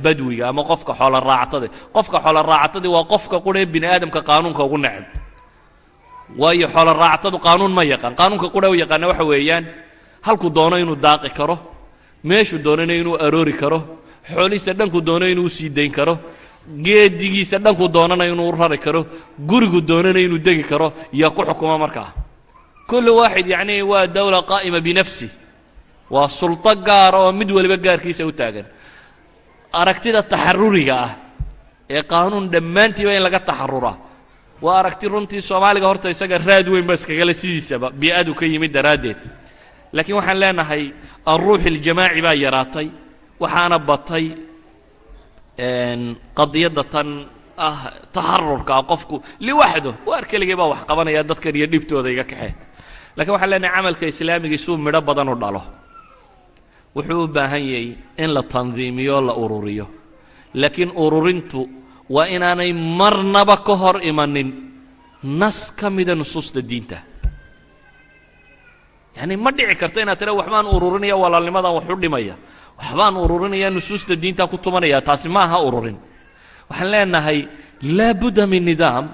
badwiga ama qofka xoola raacatade qofka xoola raacatadii waa qofka quree bini aadamka qaanuunka ugu neceb. Waayo xoola raacatadu qaanuun ma yaqaan. Qaanuunka qura u yaqaana waxa weeyaan halkuu doono inuu daaqi karo meeshuu doonana inuu aroori karo xoolihiisa dhankuu doono inuu u sii dayn karo geedigiisa dhankuu doonana inuu rari karo gurigu doonana inuu degi karo yaa ku xukuma markaa kullu waaxid yacni waa dawla qaa'ima binafsi. Waa sulto gaara oo mid waliba gaarkiisa u taagan. Aragtida taxaruriga ah ee qaanuun dhammaantiiba in laga taxaruraa. Waa aragti runtii soomaaliga horta isaga raad weyn ba iskagale sidiisaba bii-adu ka yimid daraaddeed. Laakiin waxaan leenahay alruux iljamaaci baa yaraatay waxaana batay qadiyadda tan ah taxarurka ah qofku liwaxdo waar keligii baa wax qabanaya dadkan iyo dhibtooda iga kaxee lakiin waxaan leenahay camalka islaamigii suu midho badan u dhalo. Wuxuu u baahan yahay in la tandiimiyo la ururiyo. Laakiin ururintu waa inaanay marnaba ka hor imanin nas ka mida nusuusta diinta. Yacni ma dhici karto inaad tira waxbaan ururinaya walaalnimadan wax u dhimaya waxbaan ururinaya nusuusta diinta ku tumanaya. Taasi ma aha ururin. Waxaan leenahay laa budda min nidaam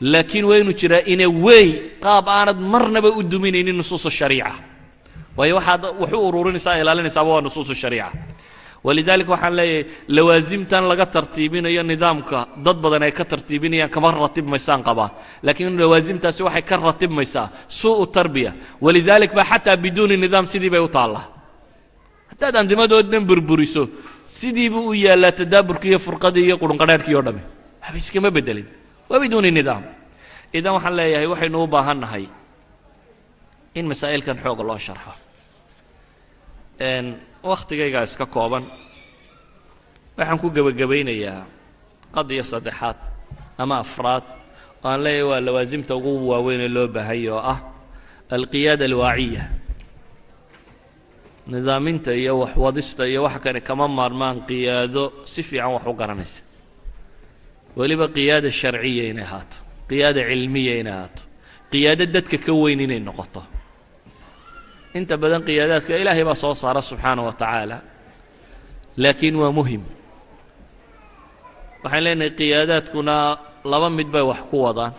laakiin waa inuu jiraa ina wey qaab aanad marnaba u duminaynin nusuusa shariica. Waayo waxaad wax u ururinaysaa ilaalinaysaaba waa nusuusu shariica. Walidaalika waxaan leeyahay lawaasimtan laga tartiibinayo nidaamka dad badan ay ka tartiibinayaan kama ratibmaysaan qabaa laakiin lawaasimtaasi waxay ka ratibmaysaa suu'u tarbiya. Walidaalik ba xataa biduuni nidaam sidii bay u taallaa haddaad andimadood dhan burburiso sidii buu u yaallaa tadaaburkii iyo furqadii iyo qurunqadhaadhkii o dhami waxba iskama beddelin. Waa biduuni nidaam. Idan waxaan leeyahay waxaynu u baahan nahay in masaa'ilkan xooga loo sharxo. Wakhtigaygaa iska kooban. Waxaan ku gebagabaynayaa qadiya saddexaad ama afraad oo aan leeyahay waa lawaasimta ugu waaweynee loo baahanya oo ah alqiyaada alwaaciya nidaaminta iyo waxwadista iyo waxa kane kama maarmaan qiyaado si fiican wax u garanaysa. Weliba qiyaada sharciya inay ahaato qiyaada cilmiya inay ahaato qiyaado dadka ka weyn inay noqoto. Inta badan qiyaadaadka ilaahay baa soo saara subxaana wa tacaala laakiin waa muhiim. Waxaan leenahay qiyaadaadkuna laba mid bay wax ku wadaan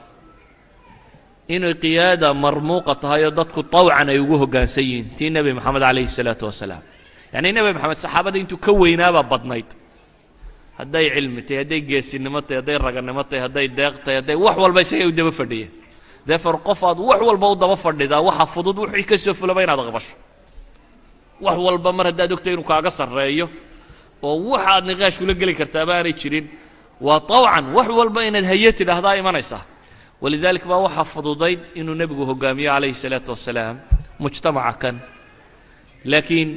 inay qiyaada marmuuqa tahay oo dadku tawcan ay ugu hoggaansan yihiin. Tii nebi moxamed calayhi salaatu wasalaam yacnii nebi moxamed saxaabada intuu ka weynaabaa badnayd. Hadday cilmi tahay hadday geesinimo tahay hadday raganimo tahay hadday deeq tahay hadday wax walba isagay u daba fadhiyeen. Deefor qof aad wax walba u daba fadhidaa waxa fudud wixii ka soo fulaba inaad aqbasho. Wax walba mar haddaad ogtay inuu kaaga sarreeyo oo waxa aad niqaash kula geli kartaaba aanay jirin waa tawcan. Wax walba inaad haye tidhaahdaa imanaysaa walidaalik baa waxaa fududayd inuu nebigu hogaamiyo calayhi salaatu wasalaam mujtamaca kan laakiin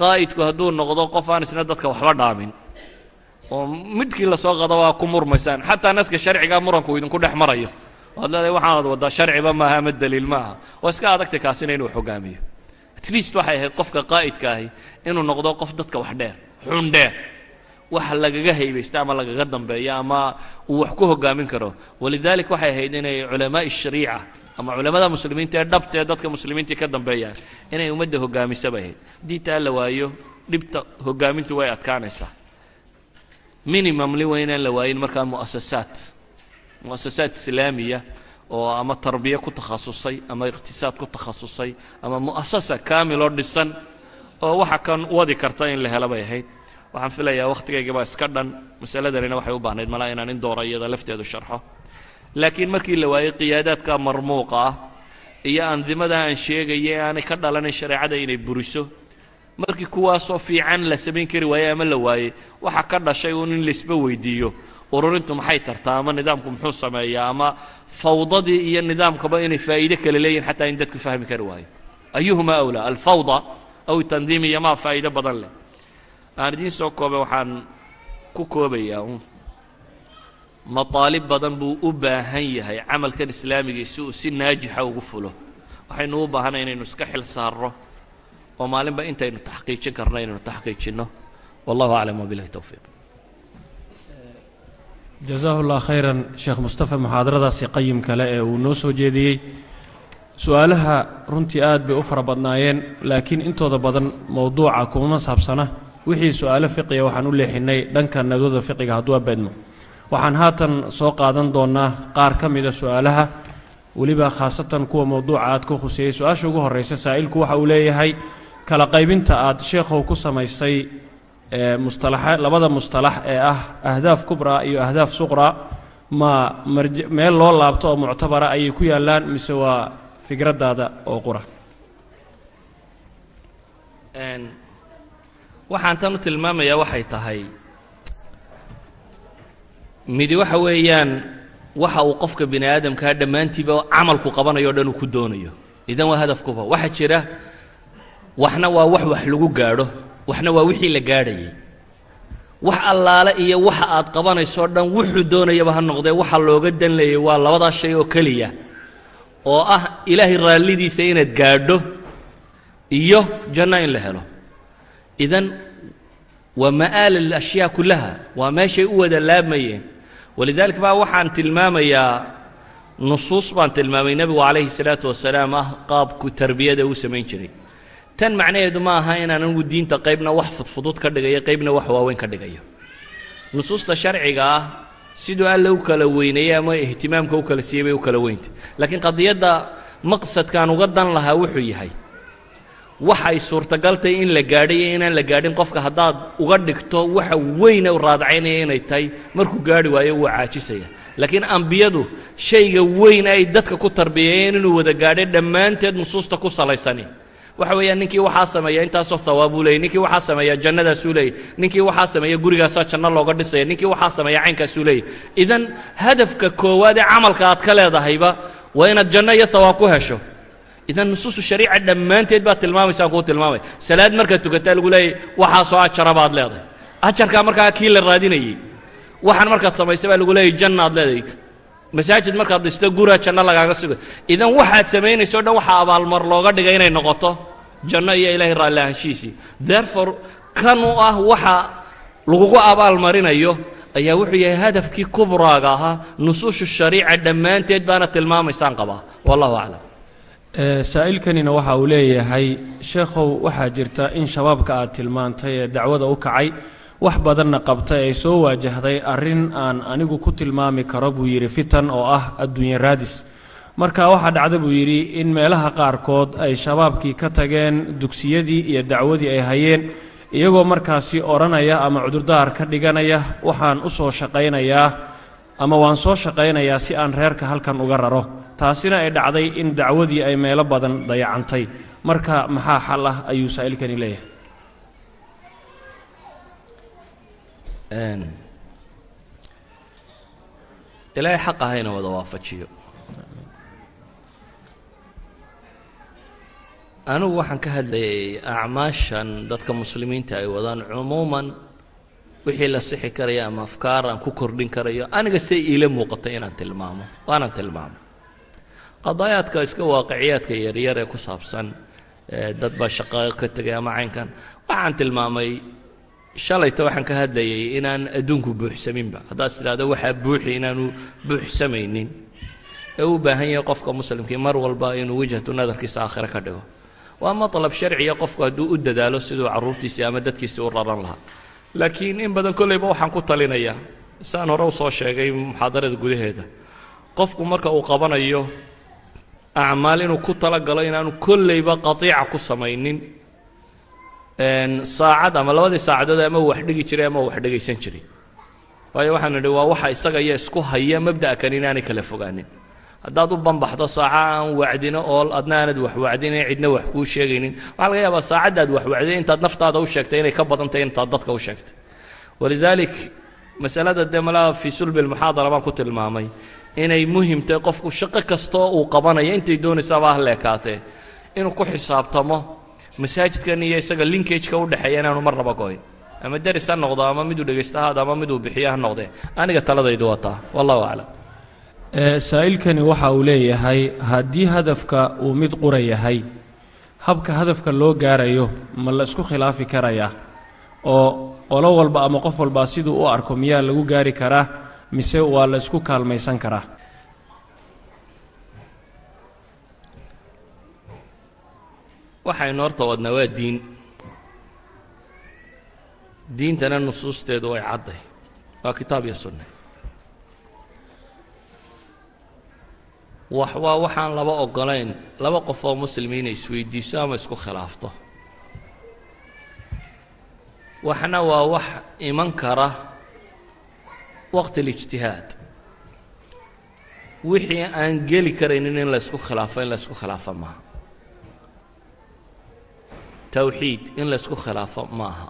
qaa'idku hadduu noqdo qof aan isna dadka waxba dhaamin oo midkii la soo qada waa ku murmaysaan xataa naska sharcigaa muranku idinku dhex marayo waad leedahay waxaanad waddaa sharciba maaha ama daliil ma aha waa iska adagtay kaasina inuu hogaamiyo at least waxay ahayd qofka qaa'idka ahi inuu noqdo qof dadka wax dheer xun dheer waxa lagaga haybaysta ama lagaga dambeeyo ama uu wax ku hogaamin karo. Walidalik waxay ahayd inay culamaa'i shariica ama culamada muslimiinta ee dhabta ee dadka muslimiintii ka dambeeyaan inay ummadda hogaamisa bay ahayd. Haddii taa la waayo dhibta hogaamintu way adkaanaysaa. Minimumli waa inaan la waayin markaa mu'asasaat. Mu'asasaad islaamiya oo ama tarbiya ku takhasusay ama iqhtisaad ku takhasusay ama mu'asasa kaamiloo dhisan oo waxa kan wadi karta in la helo bay ahayd waxaan filayaa wakhtigaygabaa iska dhan masaladanina waxay u baahnayd malaa inaan in doora iyada lafteedu sharxo. Laakiin markii la waayey qiyaadaadka marmuuqa ah iyo andimada aan sheegaya aanay ka dhalanayn shareecada inay buriso markii kuwaasoo fiican la samayn kari waayey ama la waayey waxa ka dhashay uun in laisba weydiiyo. Ururintu maxay tartaa? Ama nidaamku muxuu sameeyaa? Ama fawdadii iyo nidaamkaba inay faa'iide kale leeyihiin xataa in dadku fahmi kari waayo? Ayuhuma awlaa alfawda aw tandiim iyo maa faa'iido badan leh aan idiin soo koobay waxaan ku koobayaa un mataalib badan buu u baahan yahay camalkan islaamigii si uu si naajixa ugu fulo. Waxaynu u baahanay inaynu iska xil saarno oo maalinba intaynu taxqiijin karno inaynu taxqiijinno. Wallahu aclam wabilahi towfiiq jasaahu llah khayran sheekh mustafa muxaadaradaasi qayim kale ee uu noo soo jeediyey. Su'aalaha runtii aad bay u fara badnaayeen laakiin intooda badan mowduuca kumama saabsana wixii su'aalo fiqiga waxaan u leexinnay dhanka nadooda fiqiga hadduu abaydno waxaan haatan soo qaadan doonnaa qaar ka mida su'aalaha weliba khaasatan kuwa mowduuca aad ku khuseeyey su'aasha ugu horraysa saa'ilku waxa uu leeyahay kala qaybinta aad sheekhow ku samaysay mustalaxa labada mustalax ee ah ahdaaf kubraa iyo ahdaaf suqra ma meel loo laabto oo muctabara ayay ku yaallaan mise waa fikraddaada oo qura waxaan tan u tilmaamayaa waxay tahay. Midi waxa weeyaan waxa uu qofka bini aadamkaa dhammaantiiba camalku qabanayo o dhan uu ku doonayo. Idan waa hadafkuba. Waxaa jira waxna waa wax wax lagu gaadho. Waxna waa wixii la gaadhayay. Wax allaale iyo waxa aad qabanayso o dhan wuxuu doonayaba ha noqdee. Waxa looga dan leeyay waa labadaa shay oo keliya. Oo ah ilaahay raallidiisa inaad gaadho iyo janno in la helo idan waa ma'aal alashyaa kullaha waa meeshay u wada laabmayeen walidaalika baa waxaan tilmaamayaa nusuus baan tilmaamay nebigu calayhi salaatu wasalaam ah qaabku tarbiyada uu samayn jiray. Tan macnaheedu ma aha inaan anigu diinta qaybna wax fudfudud ka dhigayo qaybna wax waaweyn ka dhigayo. Nusuusta sharciga ah siduu alle u kala weyneeyey ama ihtimaamka u kala siiyey bay u kala weyntay laakiin qadiyadda maqsadkaan uga dan lahaa wuxuu yahay waxay suurtagaltay in la gaadhay iyo inaan la gaadhin qofka haddaad uga dhigto waxa weyne u raadacaynaya inay tahay markuu gaadhi waayo wuu caajisaya. Laakiin ambiyadu shayga weyn ay dadka ku tarbiyeeyeen inuu wada gaadhay dhammaanteed nusuusta ku salaysani. Waxa weeyaan ninkii waxaa sameeya intaasoo hawaabuu leeyay ninkii waxaa sameeya jannadaasuu leeyay ninkii waxaa sameeya gurigaasaa janno looga dhisaya ninkii waxaa sameeya caynkaasuu leeyay. Idan hadafka koowaad ee camalka aad ka leedahayba waa inaad janno iyo hawaab ku hesho idan nusuusu shariica dhammaanteed baad tilmaamaysaan kuu tilmaamay. Salaad markaad tukataa lagu leeyay waxaasoo ajara baad leedahay. Ajarkaa markaa kii la raadinayey. Waxaan markaad samaysay baa lagu leeyay jannaad leedahay. Masaajid markaad dhisto guraa janno lagaaga suga idan waxaad samaynayso o dhan waxaa abaalmar looga dhigay inay noqoto. Janno iyo ilaahay raalli ahaanshihiisii. Therefore kan ah waxa lagugu abaalmarinayo ayaa wuxuu yahay hadafkii kubraaga ahaa. Nusuushu shariica dhammaanteed baana tilmaamaysaan qabaa. Wallahu aclam saa'ilkanina waxa uu leeyahay sheekhow waxaa jirta in shabaabka aad tilmaantay ee dacwada u kacay wax badanna qabtay ay soo waajahday arrin aan anigu ku tilmaami karo buu yidhi fitan oo ah adduunye raadis. Marka waxaa dhacda buu yidhi in meelaha qaarkood ay shabaabkii ka tageen dugsiyadii iyo dacwadii ay hayeen iyagoo markaasi odhanaya ama cudurdaar ka dhiganaya waxaan u soo shaqaynayaa ama waan soo shaqaynayaa si aan reerka halkan uga raro. Taasina ay dhacday in dacwadii ay meelo badan dayacantay. Marka maxaa xal ah ayuu saa'ilkani leeyahay. Ilaahay xaq ahayna wada waafajiyo. Anigu waxaan ka hadlayay acmaashan dadka muslimiinta ay wadaan cumuuman wixii la sixi karaya ama afkaar aan ku kordhin karayo aniga say iila muuqatay inaan tilmaamo waanaan tilmaamo. Qadaayaadka iska waaqiciyaadka yaryar ee ku saabsan dad baa shaqo ka tegay ama caynkan waxaan tilmaamay shalayta waxaan ka hadlayay inaan adduunku buuxsaminba. Haddaad tidhahdo waxaa buuxi inaanu buuxsamaynin. Ee u baahan yahay qofka muslimkii mar walba inuu wejhatu nadarkiisa aakhire ka dhigo. Waa matlab sharciya qofku hadduu u dadaalo siduu carruurtiisii ama dadkiisii u raran lahaa laakiin in badan kollayba waxaan ku talinayaa. Saan hore u soo sheegay muxaadarada gudaheeda. Qofku marka uu qabanayo acmaal inuu ku talagalo inaanu kollayba qatiica ku samaynin saacad ama labadii saacadood ama wax dhigi jiray ama wax dhegaysan jiray. Waayo waxaan idhi waa waxa isaga iyo isku haya mabda'a kan inaanay kala fogaanin haddaad u banbaxdo saaca aan wacdino oo adna wax wacdinayn cidna wax kuu sheegaynin. Waxaa laga yaabaa saacaddaad wax wacday intaad naftaada u sheegtay inay ka badantahy intaad dadka u sheegtay. Walidaalik masalada dee malaa fii sulbi lmuxaadara baan ku tilmaamay. Inay muhiim tahay qofku shaqo kastoo uu qabanayo intay doonaysaaba ha leekaatee inuu ku xisaabtamo masaajidkan iyo isaga linkageka udhexeeya inaanu marnaba goyn. Ama deris ha noqdo ama miduu dhegaysta haada ama miduu bixiyo ha noqdee. Aniga taladaydu wataa. Wallahu aclam saa'ilkani waxa uu leeyahay haddii hadafka uu mid qura yahay habka hadafka loo gaarayo ma la isku khilaafi karayaa oo qolo walba ama qof walbaa siduu u arko miyaa lagu gaari karaa mise waa la isku kaalmaysan karaa. Waxaynu horta wadnaa waa diin. Diintana nusuusteedu way cadday. Waa kitaab iyo sunne waa waxaan laba ogolayn laba qof oo muslimi isweydiiso ama isku khilaafto. Waxna waa wax iman kara waqti اlijtihaad wixii aan geli karaynin in la ysku khilaafo in la ysku khilaafo maaha. Towxiid in la ysku khilaafo ma aha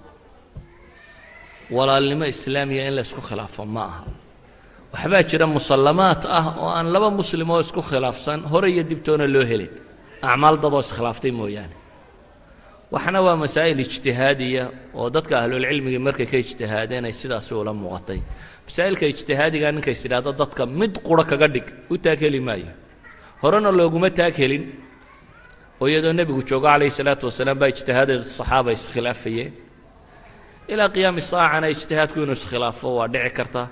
walaalnimo islaamiya in la ysku khilaafo ma aha waxbaa jira musallamaad ah oo aan laba muslim oo isku khilaafsan hore iyo dibtoona loo helin. Acmaal dadoo iskhilaaftay mooyaane. Waxna waa masaa'il ijtihaadiya oo dadka ahlulcilmigii markay ka ijtihaadeen ay sidaasi ula muuqatay. Masaa'ilka ijtihaadiga ninkays idhaahdo dadka mid qura kaga dhig u taag heli maayo. Horena looguma taag helin. Oo iyadoo nebigu joogo calayhi salaatu wasalaam baa ijtihaadeeda saxaaba iskhilaafayeen ilaa qiyaami saacana ijtihaadku inuu iskhilaafo waa dhici karta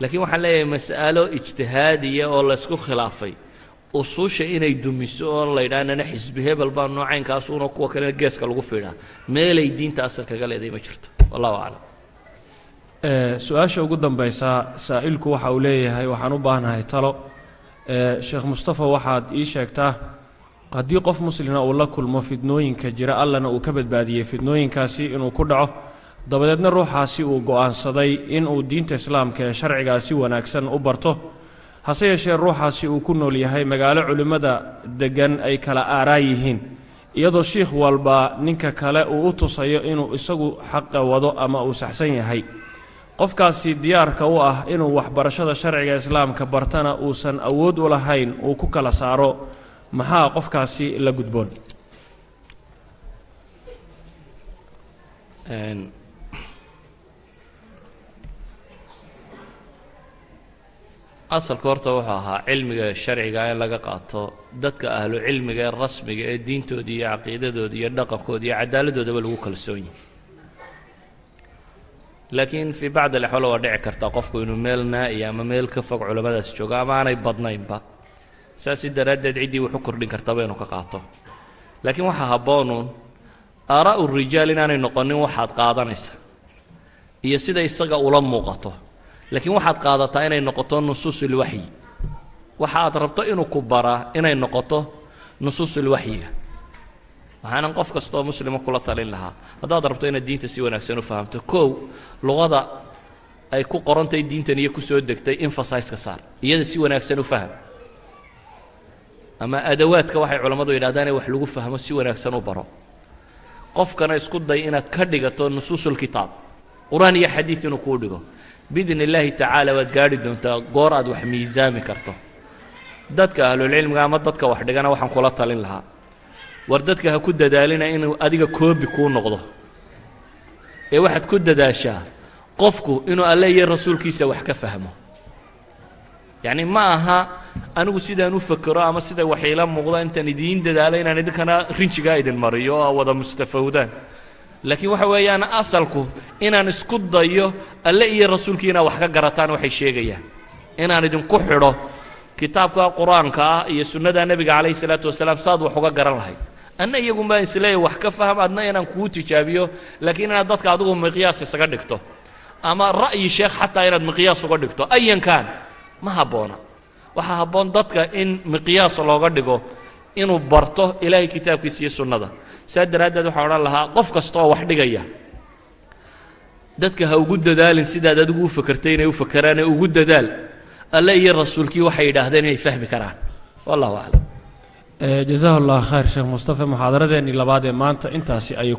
laakiin waxaan leeyahay mas'alo ijtihaadiya oo laysku khilaafay. Usuusha inay dumiso oo la yidhahnana xisbi hebel baa noocaynkaasuuna kuwa kalena geeska lagu fiidhaa meelay diinta asal kaga leedahay ma jirto. Wallahu aclam. Su'aasha ugu dambaysa saa'ilku waxa uu leeyahay waxaan u baahnahay talo. Sheekh mustafa waxaad ii sheegtaa haddii qof muslina uu la kulmo fidnooyinka jira allana uu ka badbaadiyey fidnooyinkaasi inuu ku dhaco dabadeedna ruuxaasi uu go'aansaday inuu diinta islaamka ee sharcigaa si wanaagsan u barto hase yeeshee ruuxaasi uu ku nool yahay magaalo culimmada deggan ay kala aaraa yihiin iyadoo shiikh walba ninka kale uu u tusayo inuu isagu xaqa wado ama uu saxsan yahay. Qofkaasi diyaarka u ah inuu waxbarashada sharciga islaamka bartana uusan awood u lahayn uu ku kala saaro maxaa qofkaasi la gudboon asalka horta wuxuu ahaa cilmiga sharciga in laga qaato dadka ahlu cilmiga ee rasmiga ee diintooda iyo caqiidadooda iyo dhaqankooda iyo cadaaladdoodaba lagu kalsoon yahay. Laakiin fii bacd alaxwaal waa dhici kartaa qofku inuu meel naa'iya ama meel ka fog culammadaas joogo ama aanay badnaynba. Saasi daraaddeed ciddii wuxu kordhin kartaba inuu ka qaato. Laakiin waxaa habboonuun aaraa'u rijaal inaanay noqonin waxaad qaadanaysa iyo sida isaga ula muuqato laakiin waxaad qaadataa inay noqoto nusuusulwaxyi waxa aad rabto inuu ku baraa inay noqoto nusuusulwaxyiga waxaanan qof kastaoo muslima kula talin lahaa. Haddaad rabto inaad diinta si wanaagsan u fahamto kow luqada ay ku qorantahay diintan iyo ku soo degtay emfasaiska saar. Iyada si wanaagsan u faham. Ama adawaadka waxay culammadu yidhahdaane wax lagu fahmo si wanaagsan u baro. Qofkana isku day inaad ka dhigato nusuusulkitaab qur'aan iyo xadiid inuu kuu dhigo biidn illaahi tacaala waad gaarhi doontaa goor aad wax miisaami karto. Dadka ahlulcilmiga ama dadka wax dhigana waxaan kula talin lahaa. War dadka ha ku dadaalina inuu adiga koobi kuu noqdo. Ee waxaad ku dadaashaa qofku inuu alle iyo rasuulkiisa wax ka fahmo. Yacni ma aha anigu sidaan u fakero ama sida wax iila muuqda intaan idiin dadaalo inaan idinkana rinjigaa idin mariyo oo wada mustafawdaan laakiin waxa weeyaan asalku inaan isku dayo alle iyo rasuulkii inaad wax ka garataan waxay sheegayaan. Inaan idinku xidho kitaabka qur'aanka ah iyo sunnada nebiga calayhi salaatu wasalaam saad wax uga garan lahayd. Anna iyagun baan isleeyahy wax ka faham adna inaan kugu tijaabiyo laakiin inaad dadka adigu miqyaas isaga dhigto. Ama ra'yi sheekh xataa inaad miqyaas uga dhigto. Ayankan ma habboona. Waxaa habboon dadka in miqyaas looga dhigo inuu barto ilaahay kitaabkiisa iyo sunnada saa daraaddeed waxaan odhan lahaa qof kasta oo wax dhigaya dadka ha ugu dadaalin sidaad adigu u fakertay inay u fakeraane ugu dadaal alle iyo rasuulkii waxay yidhaahdeen inay fahmi karaan. Wallahu aclam jazahu llah khayr sheekh mustafe muxaadaradeennii labaad ee maanta intaasi ayay